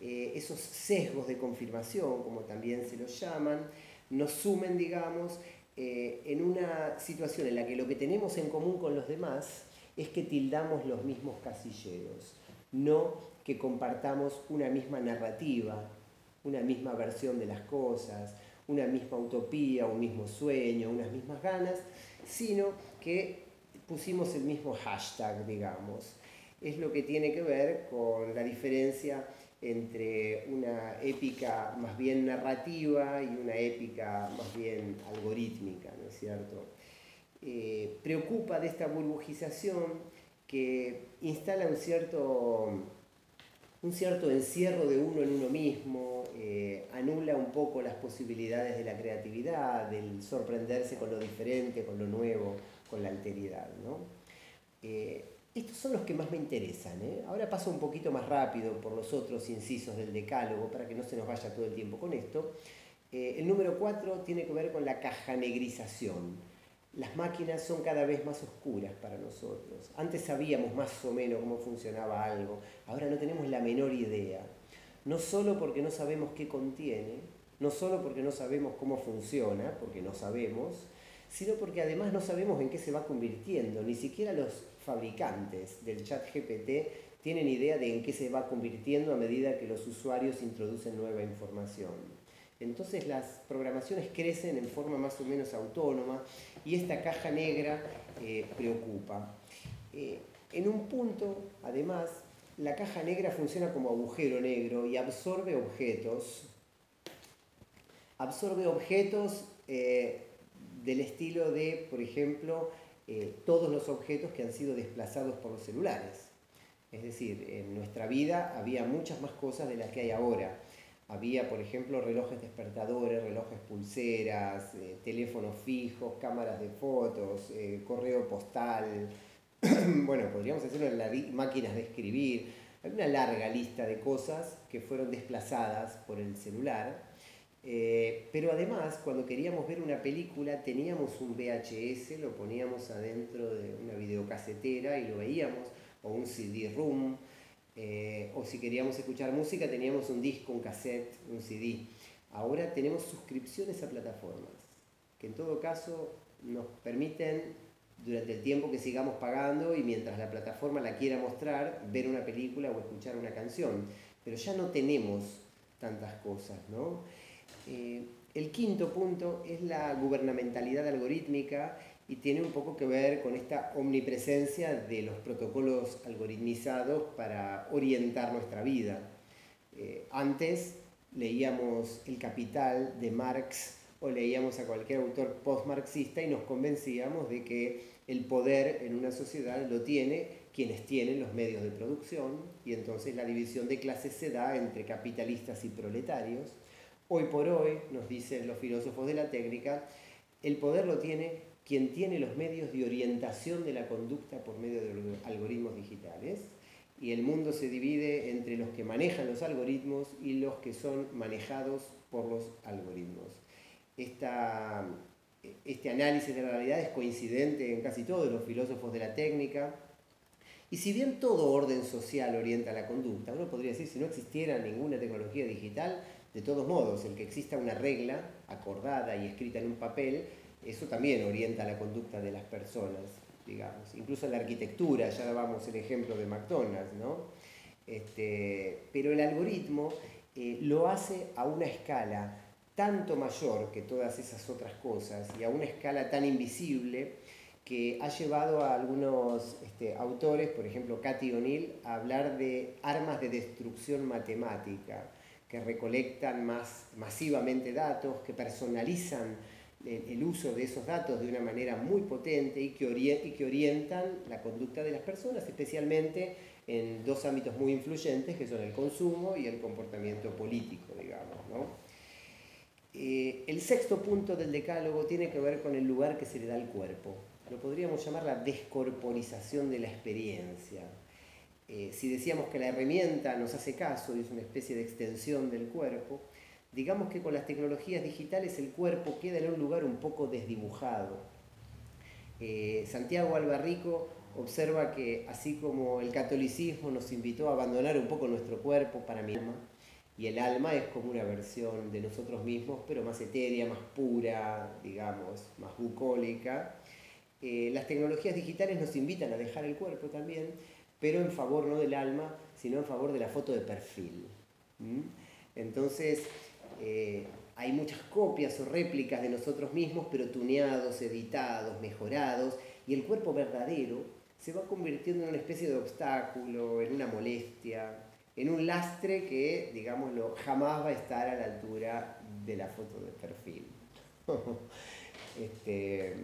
eh, esos sesgos de confirmación, como también se los llaman, nos sumen, digamos, eh, en una situación en la que lo que tenemos en común con los demás es que tildamos los mismos casilleros, no que compartamos una misma narrativa, una misma versión de las cosas, una misma utopía, un mismo sueño, unas mismas ganas, sino que pusimos el mismo hashtag, digamos. Es lo que tiene que ver con la diferencia entre una épica más bien narrativa y una épica más bien algorítmica, ¿no es cierto? Eh, preocupa de esta burbujización que instala un cierto, un cierto encierro de uno en uno mismo, eh, anula un poco las posibilidades de la creatividad, del sorprenderse con lo diferente, con lo nuevo, con la alteridad. ¿no? Eh, estos son los que más me interesan. ¿eh? Ahora paso un poquito más rápido por los otros incisos del decálogo para que no se nos vaya todo el tiempo con esto. El número 4 tiene que ver con la cajanegrización. Las máquinas son cada vez más oscuras para nosotros. Antes sabíamos más o menos cómo funcionaba algo, ahora no tenemos la menor idea. No solo porque no sabemos qué contiene, no solo porque no sabemos cómo funciona, porque no sabemos, sino porque además no sabemos en qué se va convirtiendo. Ni siquiera los fabricantes del chat GPT tienen idea de en qué se va convirtiendo a medida que los usuarios introducen nueva información. Entonces las programaciones crecen en forma más o menos autónoma y esta caja negra eh, preocupa. Eh, en un punto, además, la caja negra funciona como agujero negro y absorbe objetos. Absorbe objetos eh, del estilo de, por ejemplo, todos los objetos que han sido desplazados por los celulares. Es decir, en nuestra vida había muchas más cosas de las que hay ahora. Había, por ejemplo, relojes despertadores, relojes pulseras, eh, teléfonos fijos, cámaras de fotos, eh, correo postal. <clears throat> bueno, podríamos hacerlo en las máquinas de escribir. Hay una larga lista de cosas que fueron desplazadas por el celular. Eh, pero además, cuando queríamos ver una película, teníamos un VHS, lo poníamos adentro de una videocasetera y lo veíamos, o un CD-ROOM. Eh, o si queríamos escuchar música teníamos un disco, un cassette, un CD. Ahora tenemos suscripciones a plataformas, que en todo caso nos permiten durante el tiempo que sigamos pagando y mientras la plataforma la quiera mostrar, ver una película o escuchar una canción. Pero ya no tenemos tantas cosas, ¿no? Eh, el quinto punto es la gubernamentalidad algorítmica y tiene un poco que ver con esta omnipresencia de los protocolos algoritmizados para orientar nuestra vida. Eh, antes leíamos El Capital de Marx o leíamos a cualquier autor post-marxista y nos convencíamos de que el poder en una sociedad lo tiene quienes tienen los medios de producción y entonces la división de clases se da entre capitalistas y proletarios. Hoy por hoy, nos dicen los filósofos de la técnica, el poder lo tiene quien tiene los medios de orientación de la conducta por medio de algoritmos digitales. Y el mundo se divide entre los que manejan los algoritmos y los que son manejados por los algoritmos. este análisis de la realidad es coincidente en casi todos los filósofos de la técnica. Y si bien todo orden social orienta la conducta, uno podría decir, si no existiera ninguna tecnología digital, de todos modos, el que exista una regla acordada y escrita en un papel eso también orienta la conducta de las personas, digamos. Incluso la arquitectura, ya dábamos el ejemplo de McDonald's, ¿no? Este, pero el algoritmo eh, lo hace a una escala tanto mayor que todas esas otras cosas y a una escala tan invisible que ha llevado a algunos este, autores, por ejemplo Cathy O'Neill, a hablar de armas de destrucción matemática que recolectan masivamente datos, que personalizan el uso de esos datos de una manera muy potente y que, orientan la conducta de las personas, especialmente en dos ámbitos muy influyentes que son el consumo y el comportamiento político, digamos. Eh, el sexto punto del decálogo tiene que ver con el lugar que se le da al cuerpo. Lo podríamos llamar la descorporización de la experiencia. Eh, si decíamos que la herramienta nos hace caso y es una especie de extensión del cuerpo, Digamos que con las tecnologías digitales el cuerpo queda en un lugar un poco desdibujado. Eh, Santiago Albarrico observa que así como el catolicismo nos invitó a abandonar un poco nuestro cuerpo para mi alma, y el alma es como una versión de nosotros mismos, pero más etérea, más pura, digamos, más bucólica, eh, las tecnologías digitales nos invitan a dejar el cuerpo también, pero en favor no del alma, sino en favor de la foto de perfil. Entonces, eh, hay muchas copias o réplicas de nosotros mismos, pero tuneados, editados, mejorados, y el cuerpo verdadero se va convirtiendo en una especie de obstáculo, en una molestia, en un lastre que, digámoslo, jamás va a estar a la altura de la foto de perfil. <laughs> este,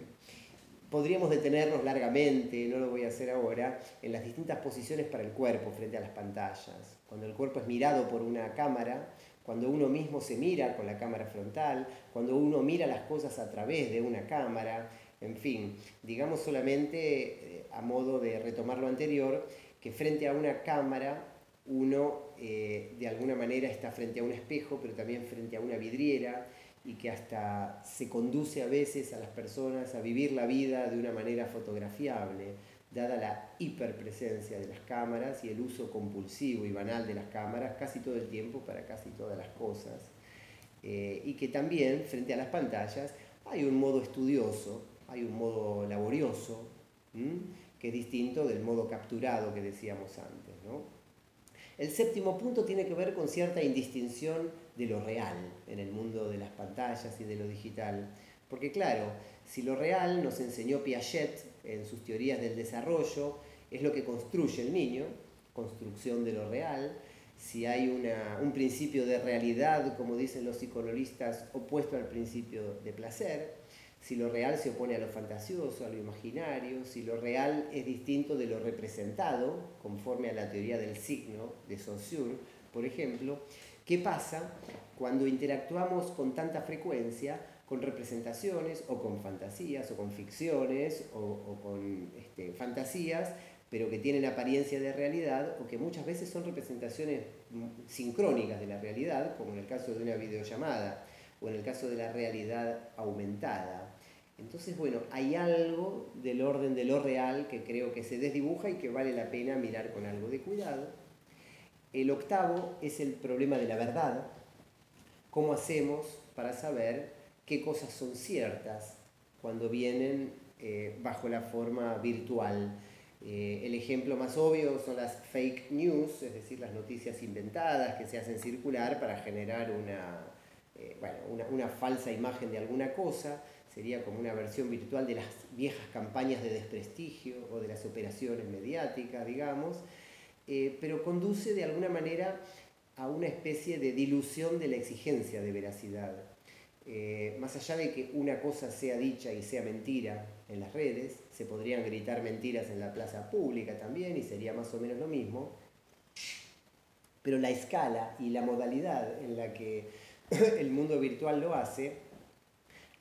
podríamos detenernos largamente, no lo voy a hacer ahora, en las distintas posiciones para el cuerpo frente a las pantallas. Cuando el cuerpo es mirado por una cámara, cuando uno mismo se mira con la cámara frontal, cuando uno mira las cosas a través de una cámara, en fin, digamos solamente eh, a modo de retomar lo anterior, que frente a una cámara uno eh, de alguna manera está frente a un espejo, pero también frente a una vidriera y que hasta se conduce a veces a las personas a vivir la vida de una manera fotografiable dada la hiperpresencia de las cámaras y el uso compulsivo y banal de las cámaras casi todo el tiempo para casi todas las cosas. eh, y que también frente a las pantallas hay un modo estudioso, hay un modo laborioso, que es distinto del modo capturado que decíamos antes. El séptimo punto tiene que ver con cierta indistinción de lo real en el mundo de las pantallas y de lo digital. Porque claro, si lo real nos enseñó Piaget en sus teorías del desarrollo, es lo que construye el niño, construcción de lo real, si hay un principio de realidad, como dicen los psicoanalistas, opuesto al principio de placer, si lo real se opone a lo fantasioso, a lo imaginario, si lo real es distinto de lo representado, conforme a la teoría del signo de Saussure, por ejemplo, ¿qué pasa cuando interactuamos con tanta frecuencia con representaciones o con fantasías o con ficciones o, con este, fantasías pero que tienen apariencia de realidad o que muchas veces son representaciones sincrónicas de la realidad, como en el caso de una videollamada o en el caso de la realidad aumentada. Entonces, bueno, hay algo del orden de lo real que creo que se desdibuja y que vale la pena mirar con algo de cuidado. El octavo es el problema de la verdad. ¿Cómo hacemos para saber qué cosas son ciertas cuando vienen eh, bajo la forma virtual? Eh, el ejemplo más obvio son las fake news, es decir, las noticias inventadas que se hacen circular para generar eh, una, una, falsa imagen de alguna cosa. Sería como una versión virtual de las viejas campañas de desprestigio o de las operaciones mediáticas, digamos, pero conduce de alguna manera a una especie de dilución de la exigencia de veracidad. Eh, más allá de que una cosa sea dicha y sea mentira en las redes, se podrían gritar mentiras en la plaza pública también y sería más o menos lo mismo, pero la escala y la modalidad en la que <coughs> el mundo virtual lo hace,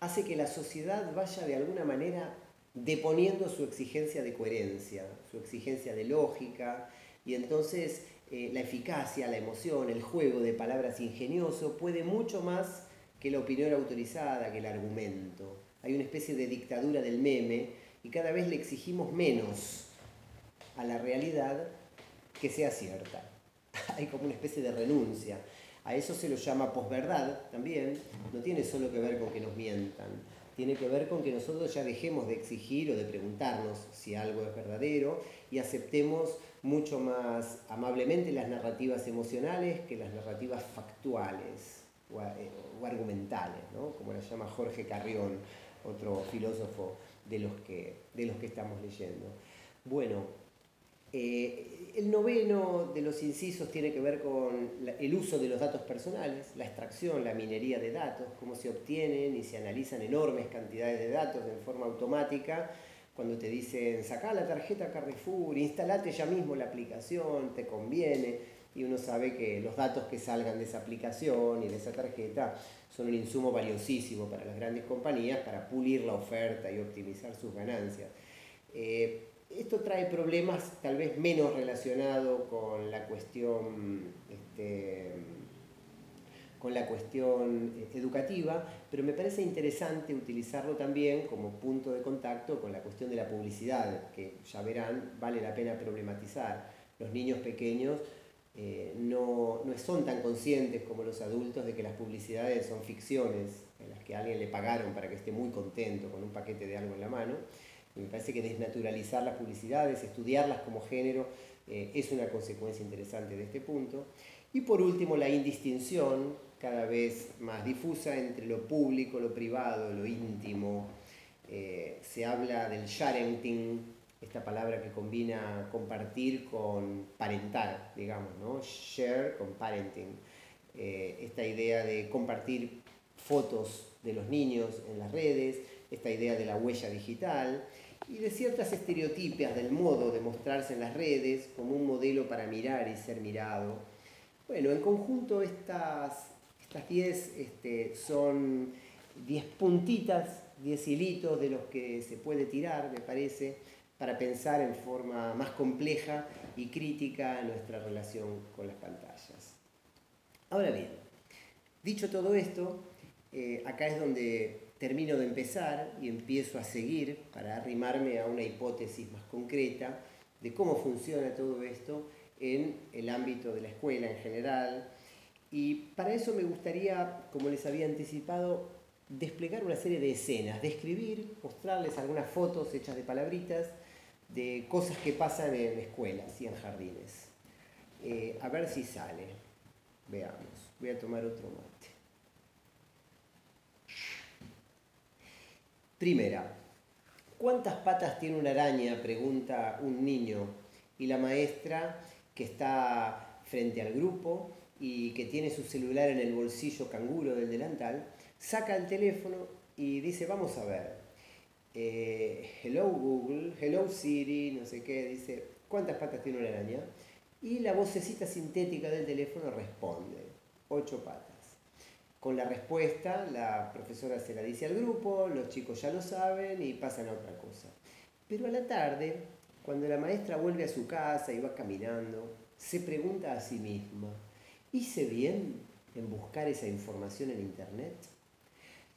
hace que la sociedad vaya de alguna manera deponiendo su exigencia de coherencia, su exigencia de lógica, y entonces eh, la eficacia, la emoción, el juego de palabras ingenioso puede mucho más que la opinión autorizada, que el argumento. Hay una especie de dictadura del meme y cada vez le exigimos menos a la realidad que sea cierta. <laughs> Hay como una especie de renuncia. A eso se lo llama posverdad también. No tiene solo que ver con que nos mientan, tiene que ver con que nosotros ya dejemos de exigir o de preguntarnos si algo es verdadero y aceptemos mucho más amablemente las narrativas emocionales que las narrativas factuales o, eh, argumentales, como la llama Jorge Carrión, otro filósofo de los que, de los que estamos leyendo. Bueno, eh, el noveno de los incisos tiene que ver con el uso de los datos personales, la extracción, la minería de datos, cómo se obtienen y se analizan enormes cantidades de datos de forma automática. Cuando te dicen, saca la tarjeta Carrefour, instalate ya mismo la aplicación, te conviene y uno sabe que los datos que salgan de esa aplicación y de esa tarjeta son un insumo valiosísimo para las grandes compañías para pulir la oferta y optimizar sus ganancias. Eh, esto trae problemas tal vez menos relacionados con la cuestión este, con la cuestión educativa, pero me parece interesante utilizarlo también como punto de contacto con la cuestión de la publicidad, que ya verán, vale la pena problematizar. Los niños pequeños eh, no, no, son tan conscientes como los adultos de que las publicidades son ficciones en las que a alguien le pagaron para que esté muy contento con un paquete de algo en la mano. me parece que desnaturalizar las publicidades, estudiarlas como género, eh, es una consecuencia interesante de este punto. Y por último, la indistinción cada vez más difusa entre lo público, lo privado, lo íntimo. Eh, se habla del sharenting, esta palabra que combina compartir con parentar, digamos, ¿no? Share con parenting. Eh, esta idea de compartir fotos de los niños en las redes, esta idea de la huella digital y de ciertas estereotipias del modo de mostrarse en las redes como un modelo para mirar y ser mirado. Bueno, en conjunto estas 10 este, son 10 puntitas, 10 hilitos de los que se puede tirar, me parece para pensar en forma más compleja y crítica nuestra relación con las pantallas. Ahora bien, dicho todo esto, eh, acá es donde termino de empezar y empiezo a seguir para arrimarme a una hipótesis más concreta de cómo funciona todo esto en el ámbito de la escuela en general Y para eso me gustaría, como les había anticipado, desplegar una serie de escenas, describir, mostrarles algunas fotos hechas de palabritas de cosas que pasan en escuelas y en jardines. Eh, a ver si sale. Veamos. Voy a tomar otro mate. Primera, ¿cuántas patas tiene una araña? Pregunta un niño. Y la maestra, que está frente al grupo y que tiene su celular en el bolsillo canguro del delantal, saca el teléfono y dice, vamos a ver, eh, hello Google, hello Siri, no sé qué, dice, ¿cuántas patas tiene una araña? Y la vocecita sintética del teléfono responde, ocho patas. Con la respuesta, la profesora se la dice al grupo, los chicos ya lo saben y pasan a otra cosa. Pero a la tarde, cuando la maestra vuelve a su casa y va caminando, se pregunta a sí misma, ¿hice bien en buscar esa información en Internet?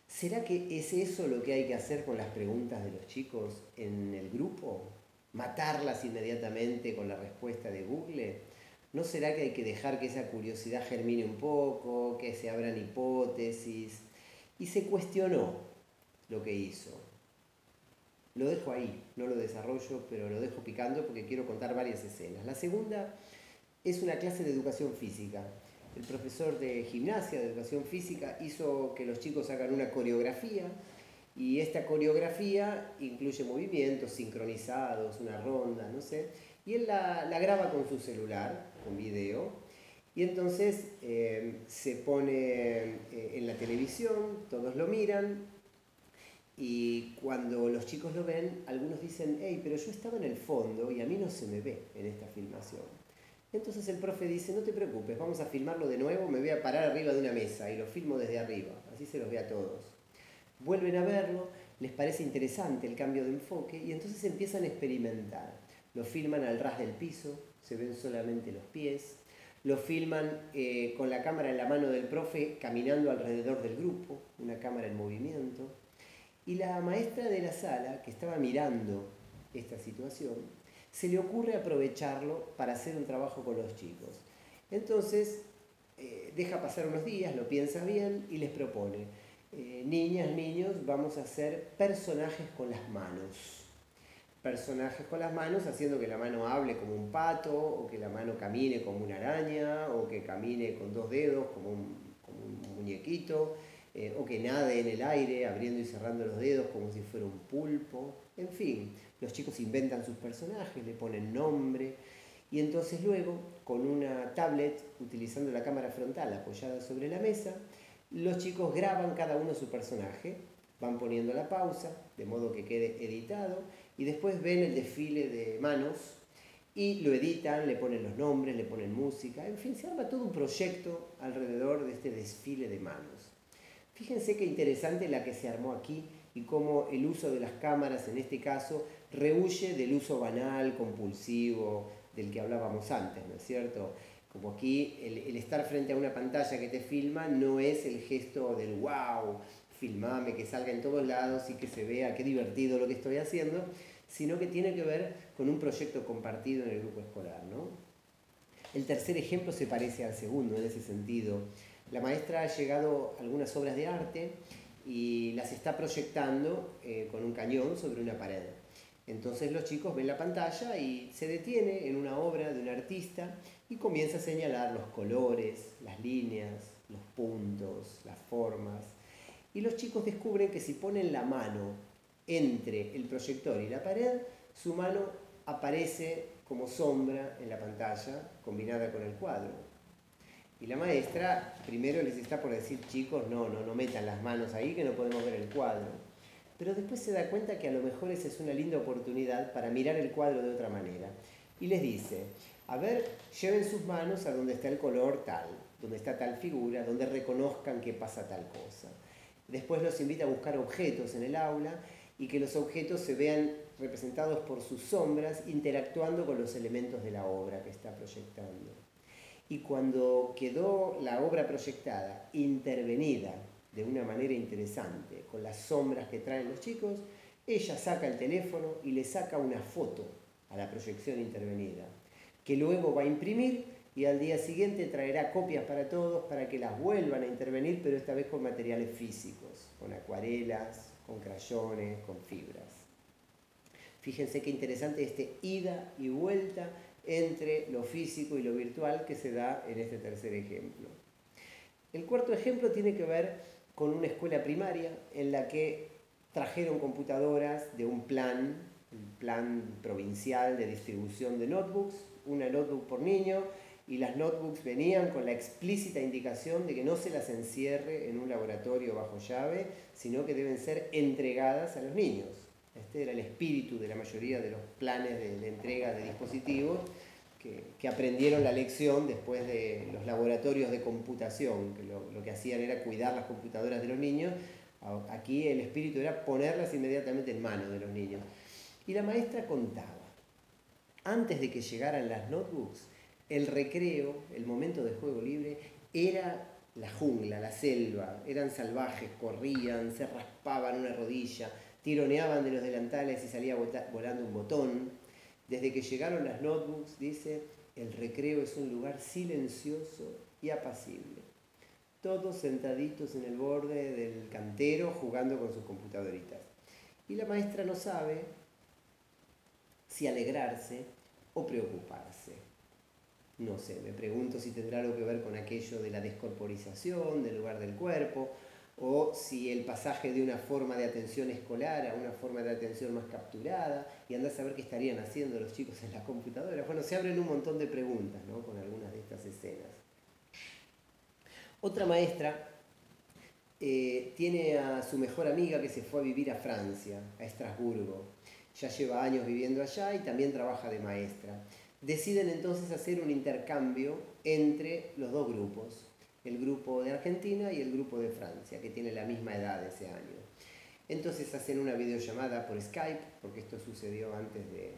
¿Será que es eso lo que hay que hacer con las preguntas de los chicos en el grupo? ¿Matarlas inmediatamente con la respuesta de Google? ¿No será que hay que dejar que esa curiosidad germine un poco, que se abran hipótesis? Y se cuestionó lo que hizo. Lo dejo ahí, no lo desarrollo, pero lo dejo picando porque quiero contar varias escenas. La segunda es una clase de educación física el profesor de gimnasia, de educación física, hizo que los chicos hagan una coreografía y esta coreografía incluye movimientos sincronizados, una ronda, no sé, y él la, graba con su celular, con video, y entonces eh, se pone eh, en la televisión, todos lo miran, y cuando los chicos lo ven, algunos dicen, hey, pero yo estaba en el fondo y a mí no se me ve en esta filmación. Entonces el profe dice, no te preocupes, vamos a filmarlo de nuevo, me voy a parar arriba de una mesa y lo filmo desde arriba, así se los ve a todos. Vuelven a verlo, les parece interesante el cambio de enfoque y entonces empiezan a experimentar. Lo filman al ras del piso, se ven solamente los pies, lo filman eh, con la cámara en la mano del profe caminando alrededor del grupo, una cámara en movimiento. Y la maestra de la sala, que estaba mirando esta situación, se le ocurre aprovecharlo para hacer un trabajo con los chicos. Entonces, eh, deja pasar unos días, lo piensa bien y les propone, eh, niñas, niños, vamos a hacer personajes con las manos. Personajes con las manos haciendo que la mano hable como un pato, o que la mano camine como una araña, o que camine con dos dedos como un, muñequito, eh, o que nade en el aire abriendo y cerrando los dedos como si fuera un pulpo. En fin, los chicos inventan sus personajes, le ponen nombre y entonces luego con una tablet utilizando la cámara frontal apoyada sobre la mesa, los chicos graban cada uno su personaje, van poniendo la pausa de modo que quede editado y después ven el desfile de manos y lo editan, le ponen los nombres, le ponen música, en fin, se arma todo un proyecto alrededor de este desfile de manos. Fíjense qué interesante la que se armó aquí y cómo el uso de las cámaras en este caso rehuye del uso banal, compulsivo, del que hablábamos antes, ¿no es cierto? Como aquí el, estar frente a una pantalla que te filma no es el gesto del wow, filmame, que salga en todos lados y que se vea qué divertido lo que estoy haciendo, sino que tiene que ver con un proyecto compartido en el grupo escolar. ¿no? El tercer ejemplo se parece al segundo en ese sentido. La maestra ha llegado a algunas obras de arte y las está proyectando eh, con un cañón sobre una pared. Entonces los chicos ven la pantalla y se detiene en una obra de un artista y comienza a señalar los colores, las líneas, los puntos, las formas. Y los chicos descubren que si ponen la mano entre el proyector y la pared, su mano aparece como sombra en la pantalla combinada con el cuadro. Y la maestra primero les está por decir, chicos, no, no, no metan las manos ahí que no podemos ver el cuadro pero después se da cuenta que a lo mejor esa es una linda oportunidad para mirar el cuadro de otra manera. Y les dice, a ver, lleven sus manos a donde está el color tal, donde está tal figura, donde reconozcan que pasa tal cosa. Después los invita a buscar objetos en el aula y que los objetos se vean representados por sus sombras interactuando con los elementos de la obra que está proyectando. Y cuando quedó la obra proyectada intervenida de una manera interesante, con las sombras que traen los chicos, ella saca el teléfono y le saca una foto a la proyección intervenida, que luego va a imprimir y al día siguiente traerá copias para todos para que las vuelvan a intervenir, pero esta vez con materiales físicos, con acuarelas, con crayones, con fibras. Fíjense qué interesante este ida y vuelta entre lo físico y lo virtual que se da en este tercer ejemplo. El cuarto ejemplo tiene que ver con una escuela primaria en la que trajeron computadoras de un plan, un plan provincial de distribución de notebooks, una notebook por niño, y las notebooks venían con la explícita indicación de que no se las encierre en un laboratorio bajo llave, sino que deben ser entregadas a los niños. Este era el espíritu de la mayoría de los planes de, entrega de dispositivos que, aprendieron la lección después de los laboratorios de computación, que lo que hacían era cuidar las computadoras de los niños. Aquí el espíritu era ponerlas inmediatamente en manos de los niños. Y la maestra contaba, antes de que llegaran las notebooks, el recreo, el momento de juego libre, era la jungla, la selva, eran salvajes, corrían, se raspaban una rodilla, tironeaban de los delantales y salía volando un botón. Desde que llegaron las notebooks, dice, el recreo es un lugar silencioso y apacible. Todos sentaditos en el borde del cantero jugando con sus computadoritas. Y la maestra no sabe si alegrarse o preocuparse. No sé, me pregunto si tendrá algo que ver con aquello de la descorporización del lugar del cuerpo, o si el pasaje de una forma de atención escolar a una forma de atención más capturada, y andar a saber qué estarían haciendo los chicos en la computadora. Bueno, se abren un montón de preguntas ¿no? con algunas de estas escenas. Otra maestra eh, tiene a su mejor amiga que se fue a vivir a Francia, a Estrasburgo. Ya lleva años viviendo allá y también trabaja de maestra deciden entonces hacer un intercambio entre los dos grupos, el grupo de Argentina y el grupo de Francia, que tiene la misma edad ese año. Entonces hacen una videollamada por Skype, porque esto sucedió antes de,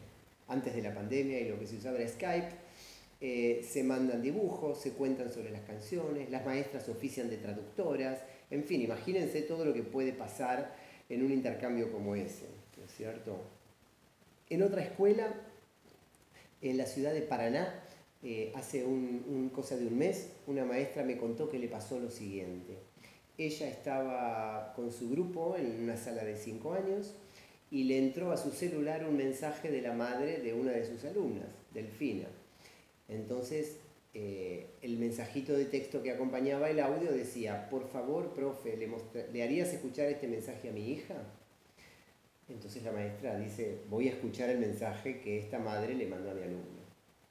antes de la pandemia y lo que se usaba era Skype. Eh, se mandan dibujos, se cuentan sobre las canciones, las maestras ofician de traductoras, en fin, imagínense todo lo que puede pasar en un intercambio como ese, ¿no es cierto? En otra escuela en la ciudad de Paraná, eh, hace un, cosa de un mes, una maestra me contó que le pasó lo siguiente. Ella estaba con su grupo en una sala de cinco años y le entró a su celular un mensaje de la madre de una de sus alumnas, Delfina. Entonces, eh, el mensajito de texto que acompañaba el audio decía, por favor, profe, ¿le, ¿le harías escuchar este mensaje a mi hija? Entonces la maestra dice, voy a escuchar el mensaje que esta madre le mandó a mi alumno.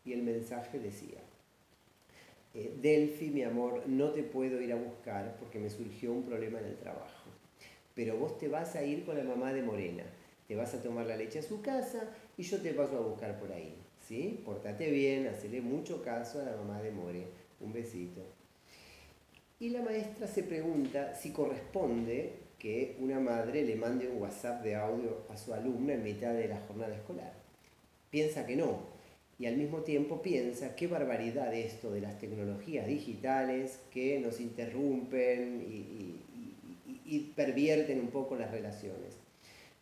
Y el mensaje decía, eh, Delphi, mi amor, no te puedo ir a buscar porque me surgió un problema en el trabajo. Pero vos te vas a ir con la mamá de Morena. Te vas a tomar la leche a su casa y yo te paso a buscar por ahí. ¿Sí? Portate bien, hacele mucho caso a la mamá de More. Un besito. Y la maestra se pregunta si corresponde que una madre le mande un WhatsApp de audio a su alumna en mitad de la jornada escolar. Piensa que no. Y al mismo tiempo piensa qué barbaridad esto de las tecnologías digitales que nos interrumpen y, pervierten un poco las relaciones.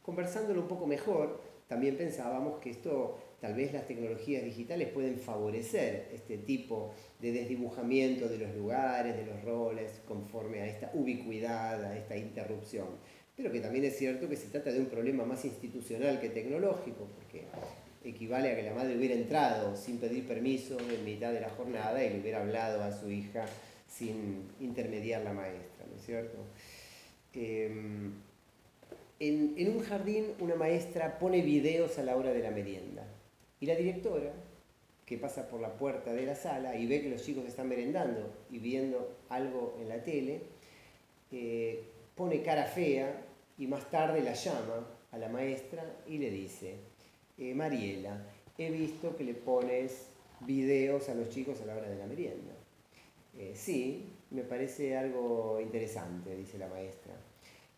Conversándolo un poco mejor, también pensábamos que esto tal vez las tecnologías digitales pueden favorecer este tipo de desdibujamiento de los lugares, de los roles, conforme a esta ubicuidad, a esta interrupción. Pero que también es cierto que se trata de un problema más institucional que tecnológico, porque equivale a que la madre hubiera entrado sin pedir permiso en mitad de la jornada y le hubiera hablado a su hija sin intermediar la maestra, ¿no es cierto? Em, en, en, un jardín una maestra pone videos a la hora de la merienda y la directora, que pasa por la puerta de la sala y ve que los chicos están merendando y viendo algo en la tele, eh, pone cara fea y más tarde la llama a la maestra y le dice, eh, Mariela, he visto que le pones videos a los chicos a la hora de la merienda. Eh, sí, me parece algo interesante, dice la maestra.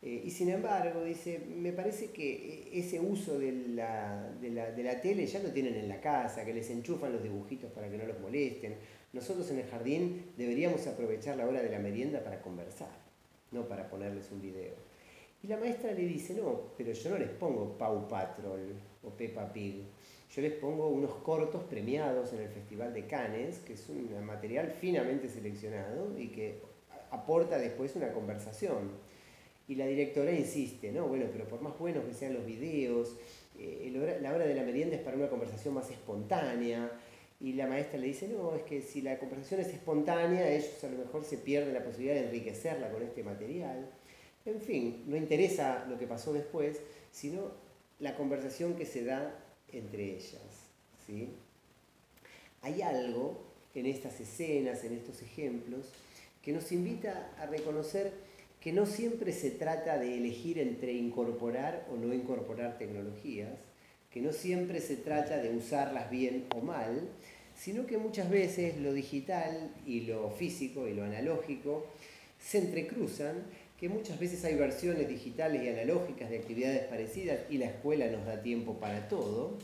Eh, y sin embargo, dice, me parece que ese uso de la, de, la, de la, tele ya lo tienen en la casa, que les enchufan los dibujitos para que no los molesten. Nosotros en el jardín deberíamos aprovechar la hora de la merienda para conversar, no para ponerles un video. Y la maestra le dice, no, pero yo no les pongo Pau Patrol o Peppa Pig. yo les pongo unos cortos premiados en el Festival de Cannes, que es un material finamente seleccionado y que aporta después una conversación. Y la directora insiste, no, bueno, pero por más buenos que sean los videos, eh, la hora de la merienda es para una conversación más espontánea. Y la maestra le dice, no, es que si la conversación es espontánea, ellos a lo mejor se pierden la posibilidad de enriquecerla con este material. En fin, no interesa lo que pasó después, sino la conversación que se da entre ellas. ¿sí? Hay algo en estas escenas, en estos ejemplos, que nos invita a reconocer que no siempre se trata de elegir entre incorporar o no incorporar tecnologías, que no siempre se trata de usarlas bien o mal, sino que muchas veces lo digital y lo físico y lo analógico se entrecruzan, que muchas veces hay versiones digitales y analógicas de actividades parecidas y la escuela nos da tiempo para todo,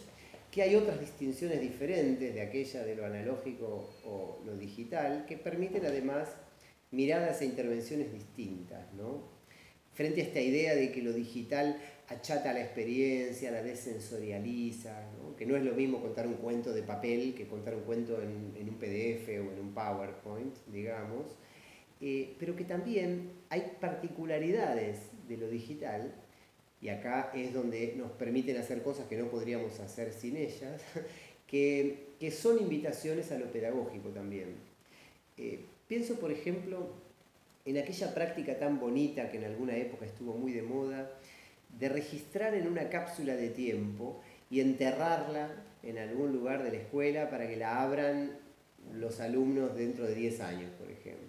que hay otras distinciones diferentes de aquella de lo analógico o lo digital que permiten además miradas e intervenciones distintas. Frente a esta idea de que lo digital achata la experiencia, la desensorializa, que no es lo mismo contar un cuento de papel que contar un cuento en, un PDF o en un PowerPoint, digamos, eh, pero que también hay particularidades de lo digital, y acá es donde nos permiten hacer cosas que no podríamos hacer sin ellas, <laughs> que, son invitaciones a lo pedagógico también. Eh, Pienso, por ejemplo, en aquella práctica tan bonita que en alguna época estuvo muy de moda, de registrar en una cápsula de tiempo y enterrarla en algún lugar de la escuela para que la abran los alumnos dentro de 10 años, por ejemplo.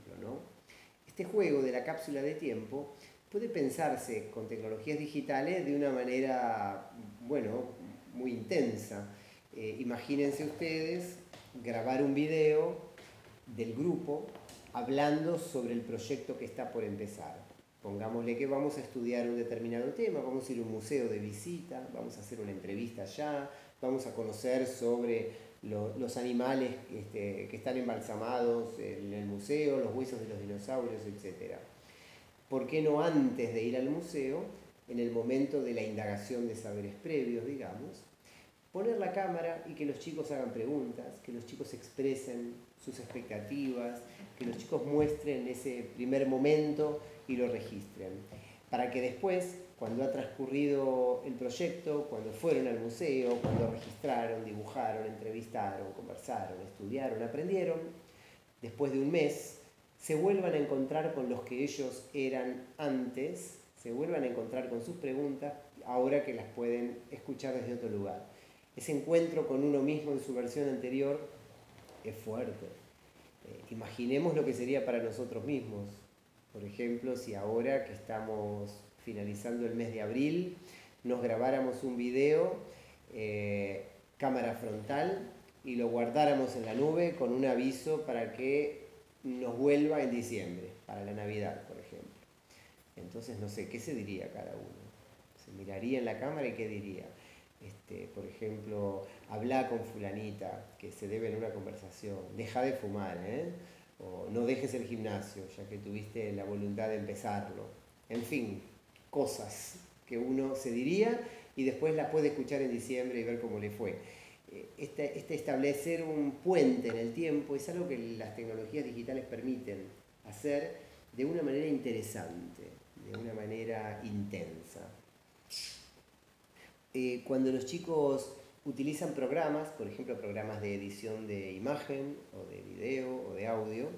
Este juego de la cápsula de tiempo puede pensarse con tecnologías digitales de una manera, bueno, muy intensa. Eh, imagínense ustedes grabar un video del grupo hablando sobre el proyecto que está por empezar. Pongámosle que vamos a estudiar un determinado tema, vamos a ir a un museo de visita, vamos a hacer una entrevista allá, vamos a conocer sobre los animales este, que están embalsamados en el museo, los huesos de los dinosaurios, etc. ¿Por qué no antes de ir al museo, en el momento de la indagación de saberes previos, digamos, poner la cámara y que los chicos hagan preguntas, que los chicos expresen sus expectativas, que los chicos muestren ese primer momento y lo registren, para que después, cuando ha transcurrido el proyecto, cuando fueron al museo, cuando registraron, dibujaron, entrevistaron, conversaron, estudiaron, aprendieron, después de un mes, se vuelvan a encontrar con los que ellos eran antes, se vuelvan a encontrar con sus preguntas, ahora que las pueden escuchar desde otro lugar. Ese encuentro con uno mismo en su versión anterior es fuerte. Eh, imaginemos lo que sería para nosotros mismos. Por ejemplo, si ahora que estamos finalizando el mes de abril, nos grabáramos un video, eh, cámara frontal, y lo guardáramos en la nube con un aviso para que nos vuelva en diciembre, para la Navidad, por ejemplo. Entonces, no sé, ¿qué se diría cada uno? Se miraría en la cámara y qué diría. Este, por ejemplo, habla con fulanita, que se debe en una conversación, deja de fumar, ¿eh? o no dejes el gimnasio, ya que tuviste la voluntad de empezarlo. En fin, cosas que uno se diría y después las puede escuchar en diciembre y ver cómo le fue. Eh, este, este establecer un puente en el tiempo es algo que las tecnologías digitales permiten hacer de una manera interesante, de una manera intensa. Eh, cuando los chicos utilizan programas, por ejemplo programas de edición de imagen o de video o de audio,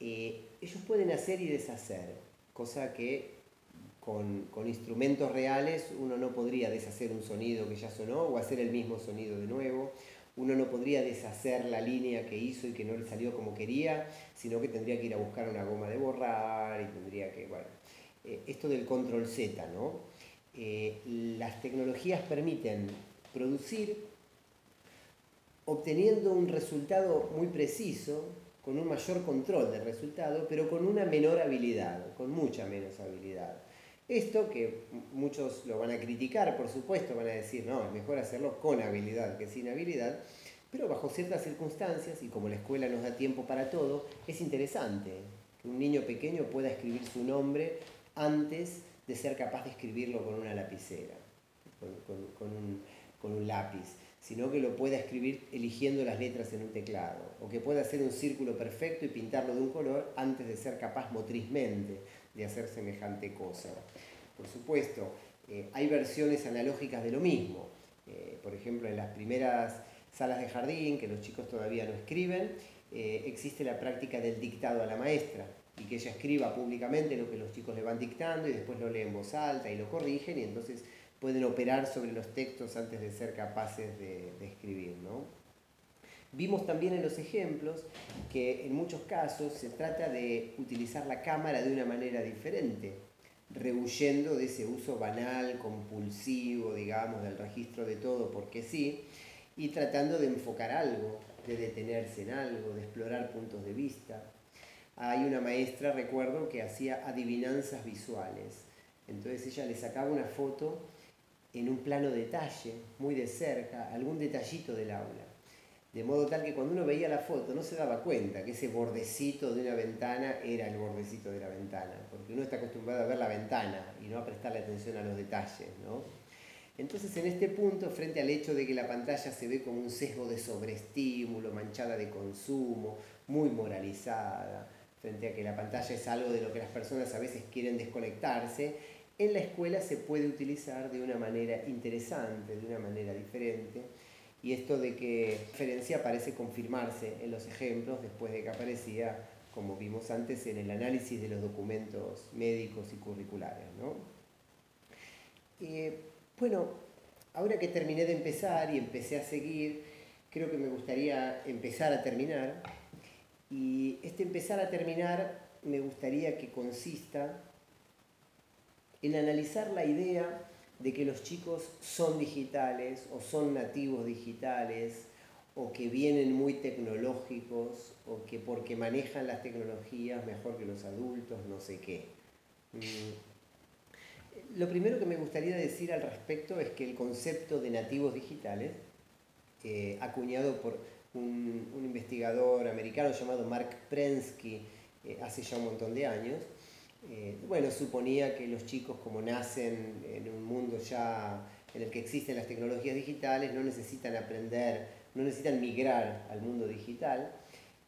eh, ellos pueden hacer y deshacer, cosa que con, instrumentos reales uno no podría deshacer un sonido que ya sonó o hacer el mismo sonido de nuevo, uno no podría deshacer la línea que hizo y que no le salió como quería, sino que tendría que ir a buscar una goma de borrar y tendría que, bueno, eh, esto del control Z, ¿no? Eh, las tecnologías permiten producir obteniendo un resultado muy preciso, con un mayor control del resultado, pero con una menor habilidad, con mucha menos habilidad. Esto que muchos lo van a criticar, por supuesto, van a decir, no, es mejor hacerlo con habilidad que sin habilidad, pero bajo ciertas circunstancias, y como la escuela nos da tiempo para todo, es interesante que un niño pequeño pueda escribir su nombre antes de ser capaz de escribirlo con una lapicera, con, un, lápiz. sino que lo pueda escribir eligiendo las letras en un teclado, o que pueda hacer un círculo perfecto y pintarlo de un color antes de ser capaz motrizmente de hacer semejante cosa. Por supuesto, eh, hay versiones analógicas de lo mismo. Eh, por ejemplo, en las primeras salas de jardín, que los chicos todavía no escriben, eh, existe la práctica del dictado a la maestra y que ella escriba públicamente lo que los chicos le van dictando y después lo leen en voz alta y lo corrigen y entonces pueden operar sobre los textos antes de ser capaces de, escribir. Vimos también en los ejemplos que en muchos casos se trata de utilizar la cámara de una manera diferente, rehuyendo de ese uso banal, compulsivo, digamos, del registro de todo porque sí, y tratando de enfocar algo, de detenerse en algo, de explorar puntos de vista. Hay una maestra, recuerdo, que hacía adivinanzas visuales. Entonces ella le sacaba una foto en un plano detalle, muy de cerca, algún detallito del aula. De modo tal que cuando uno veía la foto no se daba cuenta que ese bordecito de una ventana era el bordecito de la ventana, porque uno está acostumbrado a ver la ventana y no a prestarle atención a los detalles. ¿no? Entonces en este punto, frente al hecho de que la pantalla se ve como un sesgo de sobreestímulo, manchada de consumo, muy moralizada, frente a que la pantalla es algo de lo que las personas a veces quieren desconectarse, en la escuela se puede utilizar de una manera interesante, de una manera diferente. Y esto de que diferencia parece confirmarse en los ejemplos después de que aparecía, como vimos antes, en el análisis de los documentos médicos y curriculares. ¿no? Eh, bueno, ahora que terminé de empezar y empecé a seguir, creo que me gustaría empezar a terminar. Y este empezar a terminar me gustaría que consista en analizar la idea de que los chicos son digitales o son nativos digitales o que vienen muy tecnológicos o que porque manejan las tecnologías mejor que los adultos, no sé qué. Mm. Lo primero que me gustaría decir al respecto es que el concepto de nativos digitales, eh, acuñado por un, investigador americano llamado Mark Prensky eh, hace ya un montón de años, eh, bueno, suponía que los chicos como nacen en un mundo ya en el que existen las tecnologías digitales, no necesitan aprender, no necesitan migrar al mundo digital,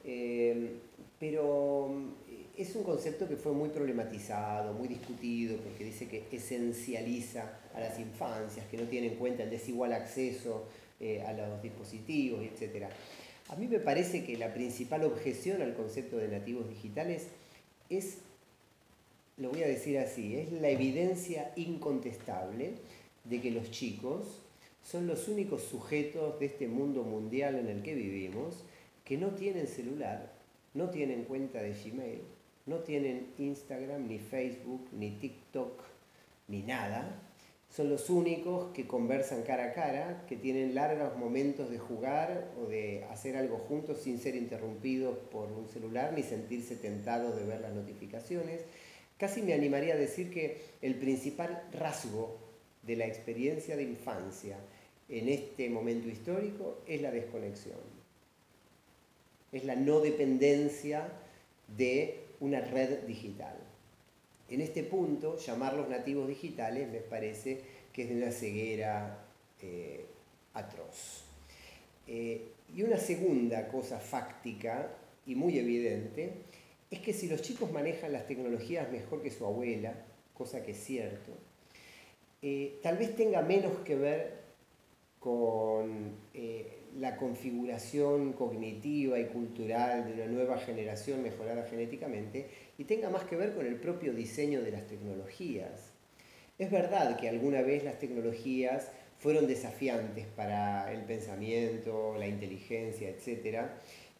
eh, pero mm, es un concepto que fue muy problematizado, muy discutido, porque dice que esencializa a las infancias, que no tiene en cuenta el desigual acceso eh, a los dispositivos, etc. A mí me parece que la principal objeción al concepto de nativos digitales es lo voy a decir así, es la evidencia incontestable de que los chicos son los únicos sujetos de este mundo mundial en el que vivimos que no tienen celular, no tienen cuenta de Gmail, no tienen Instagram, ni Facebook, ni TikTok, ni nada. Son los únicos que conversan cara a cara, que tienen largos momentos de jugar o de hacer algo juntos sin ser interrumpidos por un celular ni sentirse tentados de ver las notificaciones Casi me animaría a decir que el principal rasgo de la experiencia de infancia en este momento histórico es la desconexión. Es la no dependencia de una red digital. En este punto, llamarlos nativos digitales me parece que es de una ceguera eh, atroz. Eh, y una segunda cosa fáctica y muy evidente es que si los chicos manejan las tecnologías mejor que su abuela, cosa que es cierto, eh, tal vez tenga menos que ver con eh, la configuración cognitiva y cultural de una nueva generación mejorada genéticamente y tenga más que ver con el propio diseño de las tecnologías. Es verdad que alguna vez las tecnologías fueron desafiantes para el pensamiento, la inteligencia, etc.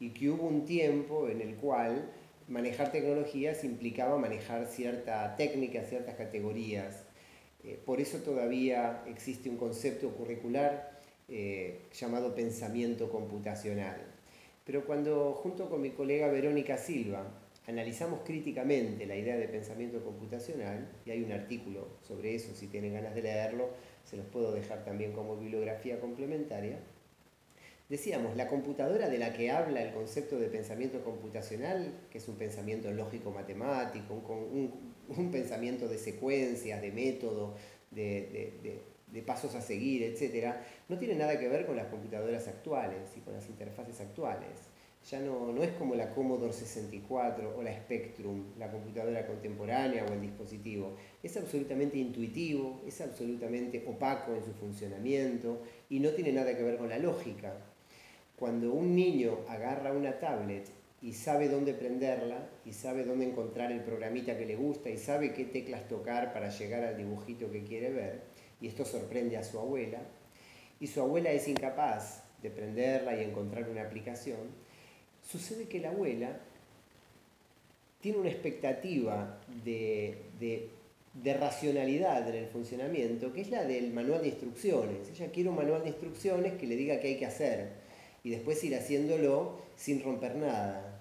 Y que hubo un tiempo en el cual manejar tecnologías implicaba manejar cierta técnica, ciertas categorías. Eh, por eso todavía existe un concepto curricular eh, llamado pensamiento computacional. Pero cuando junto con mi colega Verónica Silva analizamos críticamente la idea de pensamiento computacional, y hay un artículo sobre eso, si tienen ganas de leerlo, se los puedo dejar también como bibliografía complementaria, Decíamos, la computadora de la que habla el concepto de pensamiento computacional, que es un pensamiento lógico-matemático, un, pensamiento de secuencias, de método, de, de pasos a seguir, etc., no tiene nada que ver con las computadoras actuales y con las interfaces actuales. Ya no, no es como la Commodore 64 o la Spectrum, la computadora contemporánea o el dispositivo. Es absolutamente intuitivo, es absolutamente opaco en su funcionamiento y no tiene nada que ver con la lógica. Cuando un niño agarra una tablet y sabe dónde prenderla y sabe dónde encontrar el programita que le gusta y sabe qué teclas tocar para llegar al dibujito que quiere ver, y esto sorprende a su abuela, y su abuela es incapaz de prenderla y encontrar una aplicación, sucede que la abuela tiene una expectativa de, de, racionalidad en el funcionamiento, que es la del manual de instrucciones. Ella quiere un manual de instrucciones que le diga qué hay que hacer y después ir haciéndolo sin romper nada.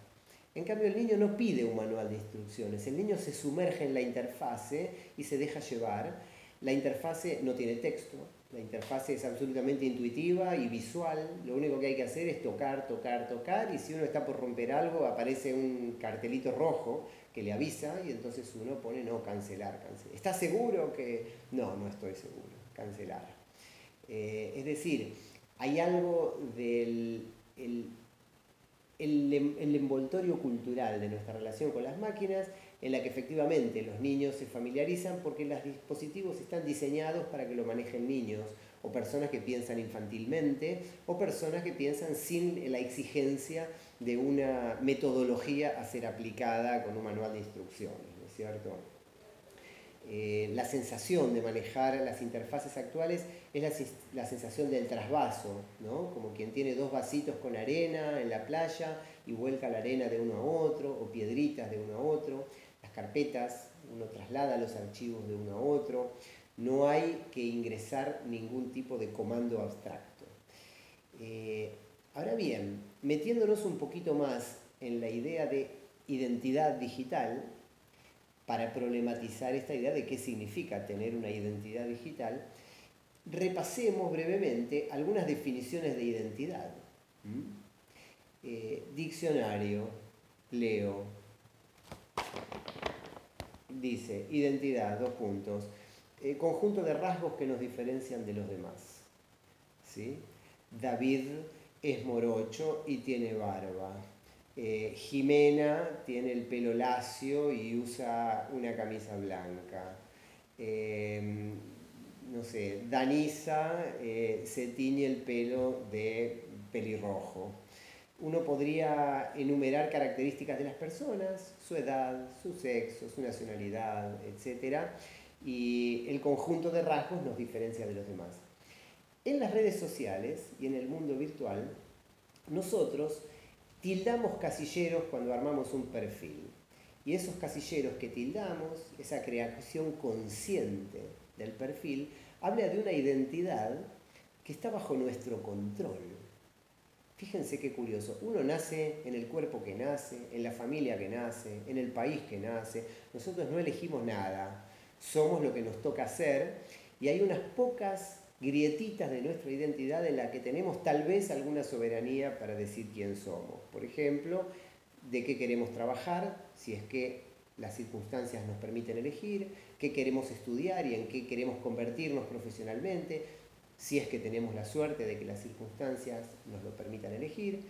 En cambio, el niño no pide un manual de instrucciones, el niño se sumerge en la interfase y se deja llevar la interfase no tiene texto, la interfase es absolutamente intuitiva y visual, lo único que hay que hacer es tocar, tocar, tocar y si uno está por romper algo aparece un cartelito rojo que le avisa y entonces uno pone no, cancelar, cancelar. ¿Está seguro que...? No, no estoy seguro, cancelar. Eh, es decir, hay algo del el, el envoltorio cultural de nuestra relación con las máquinas en la que efectivamente los niños se familiarizan porque los dispositivos están diseñados para que lo manejen niños o personas que piensan infantilmente o personas que piensan sin la exigencia de una metodología a ser aplicada con un manual de instrucciones, ¿no es cierto? Eh, la sensación de manejar las interfaces actuales es la, sensación del trasvaso, ¿no? como quien tiene dos vasitos con arena en la playa y vuelca la arena de uno a otro o piedritas de uno a otro carpetas, uno traslada los archivos de uno a otro, no hay que ingresar ningún tipo de comando abstracto. Eh, ahora bien, metiéndonos un poquito más en la idea de identidad digital, para problematizar esta idea de qué significa tener una identidad digital, repasemos brevemente algunas definiciones de identidad. ¿Mm? Eh, diccionario, leo, dice, identidad, dos puntos, eh, conjunto de rasgos que nos diferencian de los demás. ¿sí? David es morocho y tiene barba. Eh, Jimena tiene el pelo lacio y usa una camisa blanca. Eh, no sé, Danisa se tiñe el pelo de pelirrojo uno podría enumerar características de las personas, su edad, su sexo, su nacionalidad, etc. Y el conjunto de rasgos nos diferencia de los demás. En las redes sociales y en el mundo virtual, nosotros tildamos casilleros cuando armamos un perfil. Y esos casilleros que tildamos, esa creación consciente del perfil, habla de una identidad que está bajo nuestro control. Fíjense qué curioso, uno nace en el cuerpo que nace, en la familia que nace, en el país que nace, nosotros no elegimos nada, somos lo que nos toca hacer. Y hay unas pocas grietitas de nuestra identidad en la que tenemos tal vez alguna soberanía para decir quién somos. Por ejemplo, de qué queremos trabajar, si es que las circunstancias nos permiten elegir, qué queremos estudiar y en qué queremos convertirnos profesionalmente, si es que tenemos la suerte de que las circunstancias nos lo permitan elegir.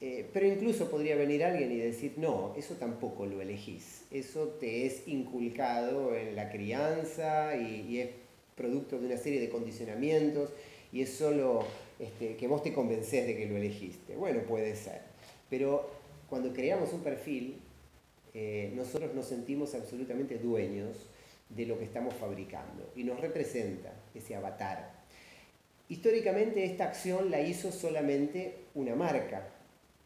Eh, pero incluso podría venir alguien y decir, no, eso tampoco lo elegís, eso te es inculcado en la crianza y, es producto de una serie de condicionamientos y es solo este, que vos te convences de que lo elegiste. Bueno, puede ser. Pero cuando creamos un perfil, eh, nosotros nos sentimos absolutamente dueños de lo que estamos fabricando y nos representa ese avatar Históricamente esta acción la hizo solamente una marca.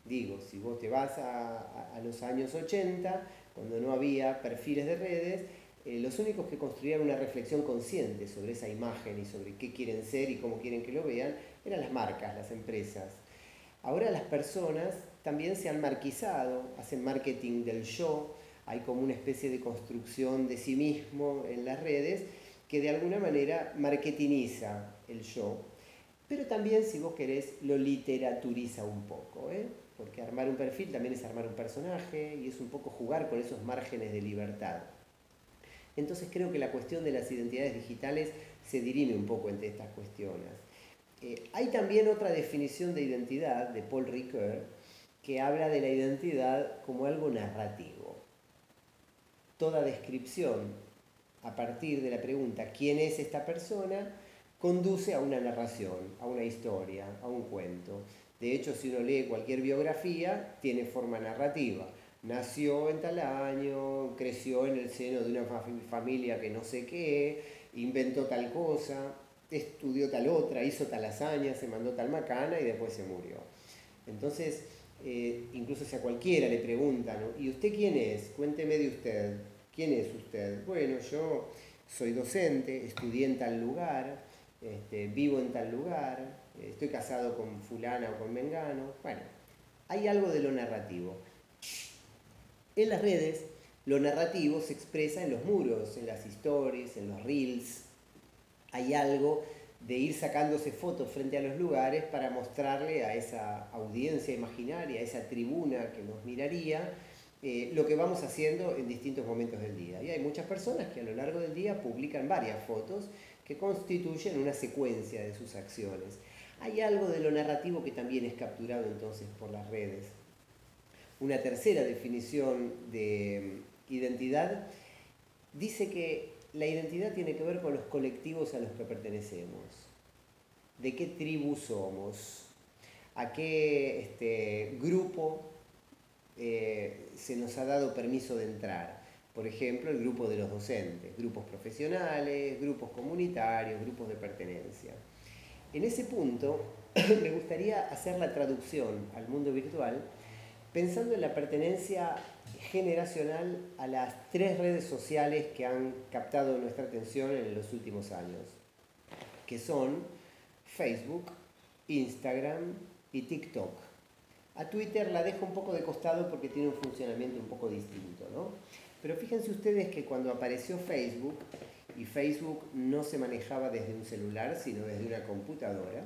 Digo, si vos te vas a, los años 80, cuando no había perfiles de redes, eh, los únicos que construían una reflexión consciente sobre esa imagen y sobre qué quieren ser y cómo quieren que lo vean, eran las marcas, las empresas. Ahora las personas también se han marquizado, hacen marketing del yo, hay como una especie de construcción de sí mismo en las redes que de alguna manera marketingiza el yo, pero también si vos querés lo literaturiza un poco, ¿eh? porque armar un perfil también es armar un personaje y es un poco jugar con esos márgenes de libertad. Entonces creo que la cuestión de las identidades digitales se dirime un poco entre estas cuestiones. Eh, hay también otra definición de identidad de Paul Ricoeur que habla de la identidad como algo narrativo. Toda descripción a partir de la pregunta ¿quién es esta persona? conduce a una narración, a una historia, a un cuento. De hecho, si uno lee cualquier biografía, tiene forma narrativa. Nació en tal año, creció en el seno de una familia que no sé qué, inventó tal cosa, estudió tal otra, hizo tal hazaña, se mandó tal macana y después se murió. Entonces, eh, incluso si a cualquiera le preguntan, ¿y usted quién es? Cuénteme de usted. ¿Quién es usted? Bueno, yo soy docente, estudié en tal lugar, este, vivo en tal lugar, estoy casado con fulana o con mengano. Bueno, hay algo de lo narrativo. En las redes, lo narrativo se expresa en los muros, en las stories, en los reels. Hay algo de ir sacándose fotos frente a los lugares para mostrarle a esa audiencia imaginaria, a esa tribuna que nos miraría, eh, lo que vamos haciendo en distintos momentos del día. Y hay muchas personas que a lo largo del día publican varias fotos que constituyen una secuencia de sus acciones. Hay algo de lo narrativo que también es capturado entonces por las redes. Una tercera definición de identidad dice que la identidad tiene que ver con los colectivos a los que pertenecemos. ¿De qué tribu somos? ¿A qué este, grupo eh, se nos ha dado permiso de entrar? Por ejemplo, el grupo de los docentes, grupos profesionales, grupos comunitarios, grupos de pertenencia. En ese punto, <clears throat> me gustaría hacer la traducción al mundo virtual pensando en la pertenencia generacional a las tres redes sociales que han captado nuestra atención en los últimos años, que son Facebook, Instagram y TikTok. A Twitter la dejo un poco de costado porque tiene un funcionamiento un poco distinto, ¿no? Pero fíjense ustedes que cuando apareció Facebook, y Facebook no se manejaba desde un celular, sino desde una computadora,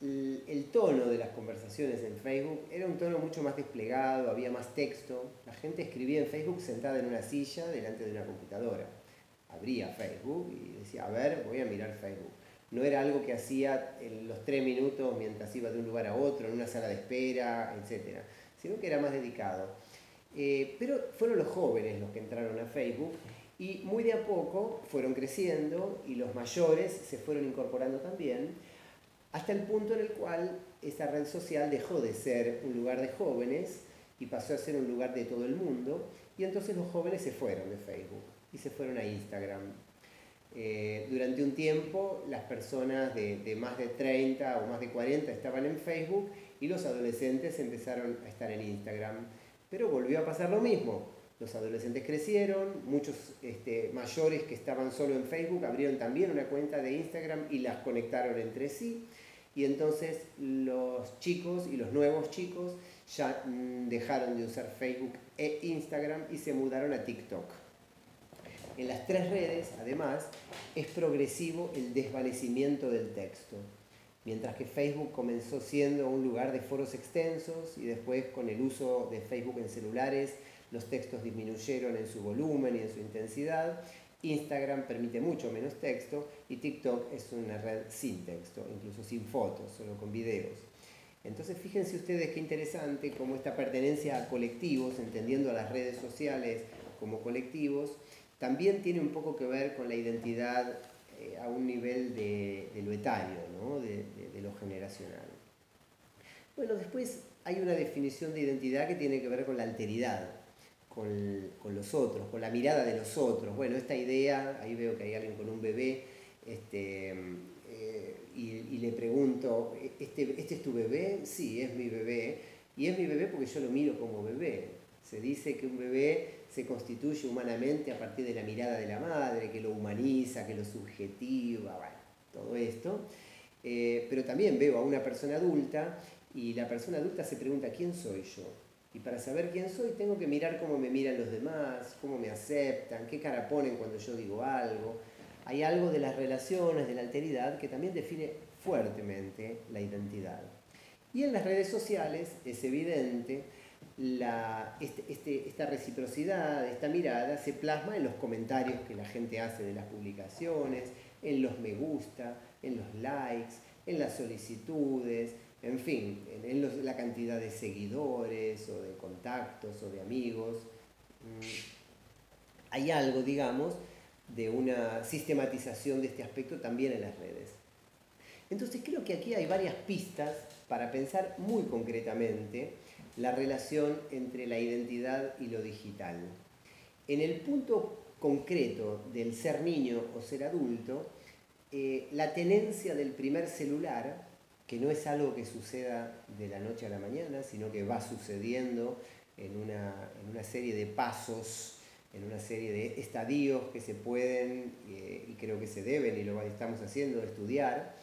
el, tono de las conversaciones en Facebook era un tono mucho más desplegado, había más texto. La gente escribía en Facebook sentada en una silla delante de una computadora. Abría Facebook y decía, a ver, voy a mirar Facebook. No era algo que hacía en los tres minutos mientras iba de un lugar a otro, en una sala de espera, etc. Sino que era más dedicado. Eh, pero fueron los jóvenes los que entraron a Facebook y muy de a poco fueron creciendo y los mayores se fueron incorporando también, hasta el punto en el cual esa red social dejó de ser un lugar de jóvenes y pasó a ser un lugar de todo el mundo, y entonces los jóvenes se fueron de Facebook y se fueron a Instagram. Eh, durante un tiempo las personas de, más de 30 o más de 40 estaban en Facebook y los adolescentes empezaron a estar en Instagram pero volvió a pasar lo mismo. Los adolescentes crecieron, muchos este, mayores que estaban solo en Facebook abrieron también una cuenta de Instagram y las conectaron entre sí. Y entonces los chicos y los nuevos chicos ya mm, dejaron de usar Facebook e Instagram y se mudaron a TikTok. En las tres redes, además, es progresivo el desvanecimiento del texto. Mientras que Facebook comenzó siendo un lugar de foros extensos y después con el uso de Facebook en celulares los textos disminuyeron en su volumen y en su intensidad. Instagram permite mucho menos texto y TikTok es una red sin texto, incluso sin fotos, solo con videos. Entonces fíjense ustedes qué interesante cómo esta pertenencia a colectivos, entendiendo a las redes sociales como colectivos, también tiene un poco que ver con la identidad eh, a un nivel de, lo etario, de, lo generacional. Bueno, después hay una definición de identidad que tiene que ver con la alteridad, con, los otros, con la mirada de los otros. Bueno, esta idea, ahí veo que hay alguien con un bebé, este, eh, y, le pregunto, ¿este, ¿este es tu bebé? Sí, es mi bebé. Y es mi bebé porque yo lo miro como bebé. Se dice que un bebé se constituye humanamente a partir de la mirada de la madre, que lo humaniza, que lo subjetiva, bueno, todo esto. Eh, pero también veo a una persona adulta y la persona adulta se pregunta, ¿quién soy yo? Y para saber quién soy tengo que mirar cómo me miran los demás, cómo me aceptan, qué cara ponen cuando yo digo algo. Hay algo de las relaciones, de la alteridad, que también define fuertemente la identidad. Y en las redes sociales es evidente este, este, esta reciprocidad, esta mirada se plasma en los comentarios que la gente hace de las publicaciones, en los me gusta, en los likes, en las solicitudes, en fin, en, la cantidad de seguidores o de contactos o de amigos. Mm, hay algo, digamos, de una sistematización de este aspecto también en las redes. Entonces creo que aquí hay varias pistas para pensar muy concretamente la relación entre la identidad y lo digital. En el punto concreto del ser niño o ser adulto, eh, la tenencia del primer celular, que no es algo que suceda de la noche a la mañana, sino que va sucediendo en una, serie de pasos, en una serie de estadios que se pueden eh, y creo que se deben, y lo estamos haciendo, estudiar,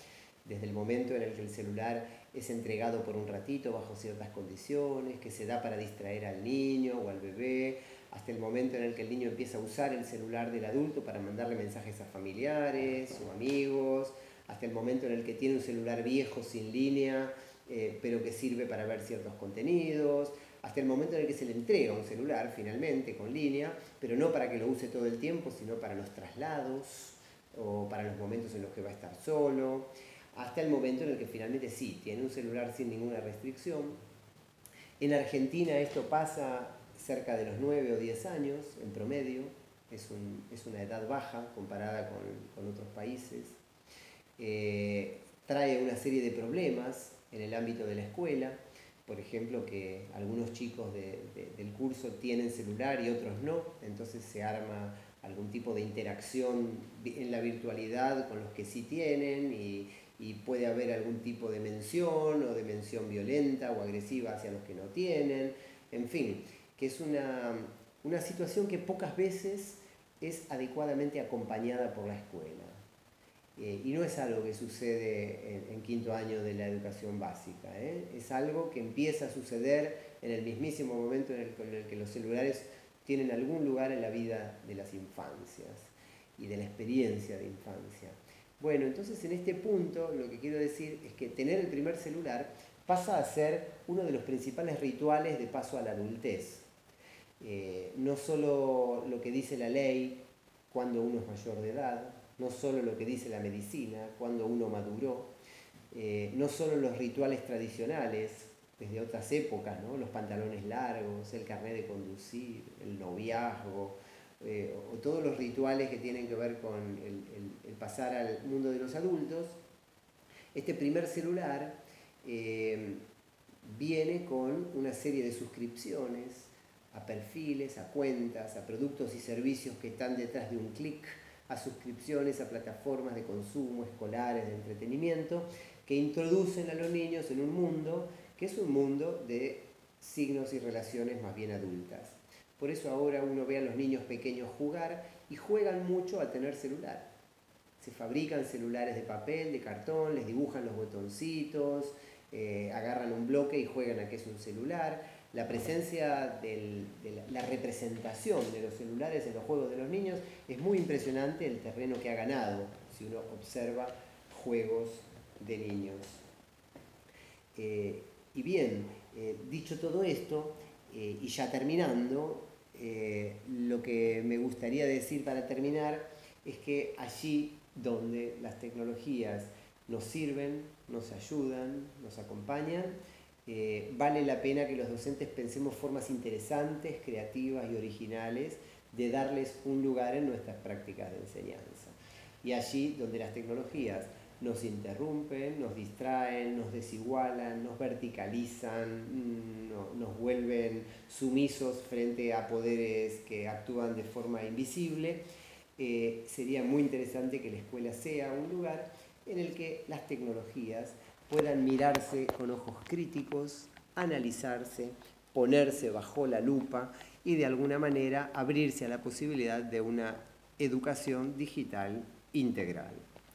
desde el momento en el que el celular es entregado por un ratito bajo ciertas condiciones, que se da para distraer al niño o al bebé, hasta el momento en el que el niño empieza a usar el celular del adulto para mandarle mensajes a familiares o amigos, hasta el momento en el que tiene un celular viejo sin línea, eh, pero que sirve para ver ciertos contenidos, hasta el momento en el que se le entrega un celular finalmente con línea, pero no para que lo use todo el tiempo, sino para los traslados o para los momentos en los que va a estar solo hasta el momento en el que finalmente sí, tiene un celular sin ninguna restricción. En Argentina esto pasa cerca de los 9 o 10 años en promedio, es, una edad baja comparada con, otros países. Eh, trae una serie de problemas en el ámbito de la escuela, por ejemplo, que algunos chicos del curso tienen celular y otros no, entonces se arma algún tipo de interacción en la virtualidad con los que sí tienen y, y puede haber algún tipo de mención o de mención violenta o agresiva hacia los que no tienen, en fin, que es una, situación que pocas veces es adecuadamente acompañada por la escuela. Eh, y no es algo que sucede en, quinto año de la educación básica, ¿eh? es algo que empieza a suceder en el mismísimo momento en el, en el que los celulares tienen algún lugar en la vida de las infancias y de la experiencia de infancia. Bueno, entonces en este punto lo que quiero decir es que tener el primer celular pasa a ser uno de los principales rituales de paso a la adultez. Eh, no solo lo que dice la ley cuando uno es mayor de edad, no solo lo que dice la medicina cuando uno maduró, eh, no solo los rituales tradicionales desde otras épocas, los pantalones largos, el carnet de conducir, el noviazgo, eh, o todos los rituales que tienen que ver con el, pasar al mundo de los adultos, este primer celular eh, viene con una serie de suscripciones a perfiles, a cuentas, a productos y servicios que están detrás de un clic, a suscripciones a plataformas de consumo escolares, de entretenimiento, que introducen a los niños en un mundo que es un mundo de signos y relaciones más bien adultas. Por eso ahora uno ve a los niños pequeños jugar y juegan mucho a tener celular. Se fabrican celulares de papel, de cartón, les dibujan los botoncitos, eh, agarran un bloque y juegan a que es un celular. La presencia de la, representación de los celulares en los juegos de los niños es muy impresionante el terreno que ha ganado si uno observa juegos de niños. Eh, y bien, eh, dicho todo esto, y ya terminando, eh, lo que me gustaría decir para terminar es que allí donde las tecnologías nos sirven, nos ayudan, nos acompañan, eh, vale la pena que los docentes pensemos formas interesantes, creativas y originales de darles un lugar en nuestras prácticas de enseñanza. Y allí donde las tecnologías nos interrumpen, nos distraen, nos desigualan, nos verticalizan, mm, nos vuelven sumisos frente a poderes que actúan de forma invisible. Eh, sería muy interesante que la escuela sea un lugar en el que las tecnologías puedan mirarse con ojos críticos, analizarse, ponerse bajo la lupa y de alguna manera abrirse a la posibilidad de una educación digital integral.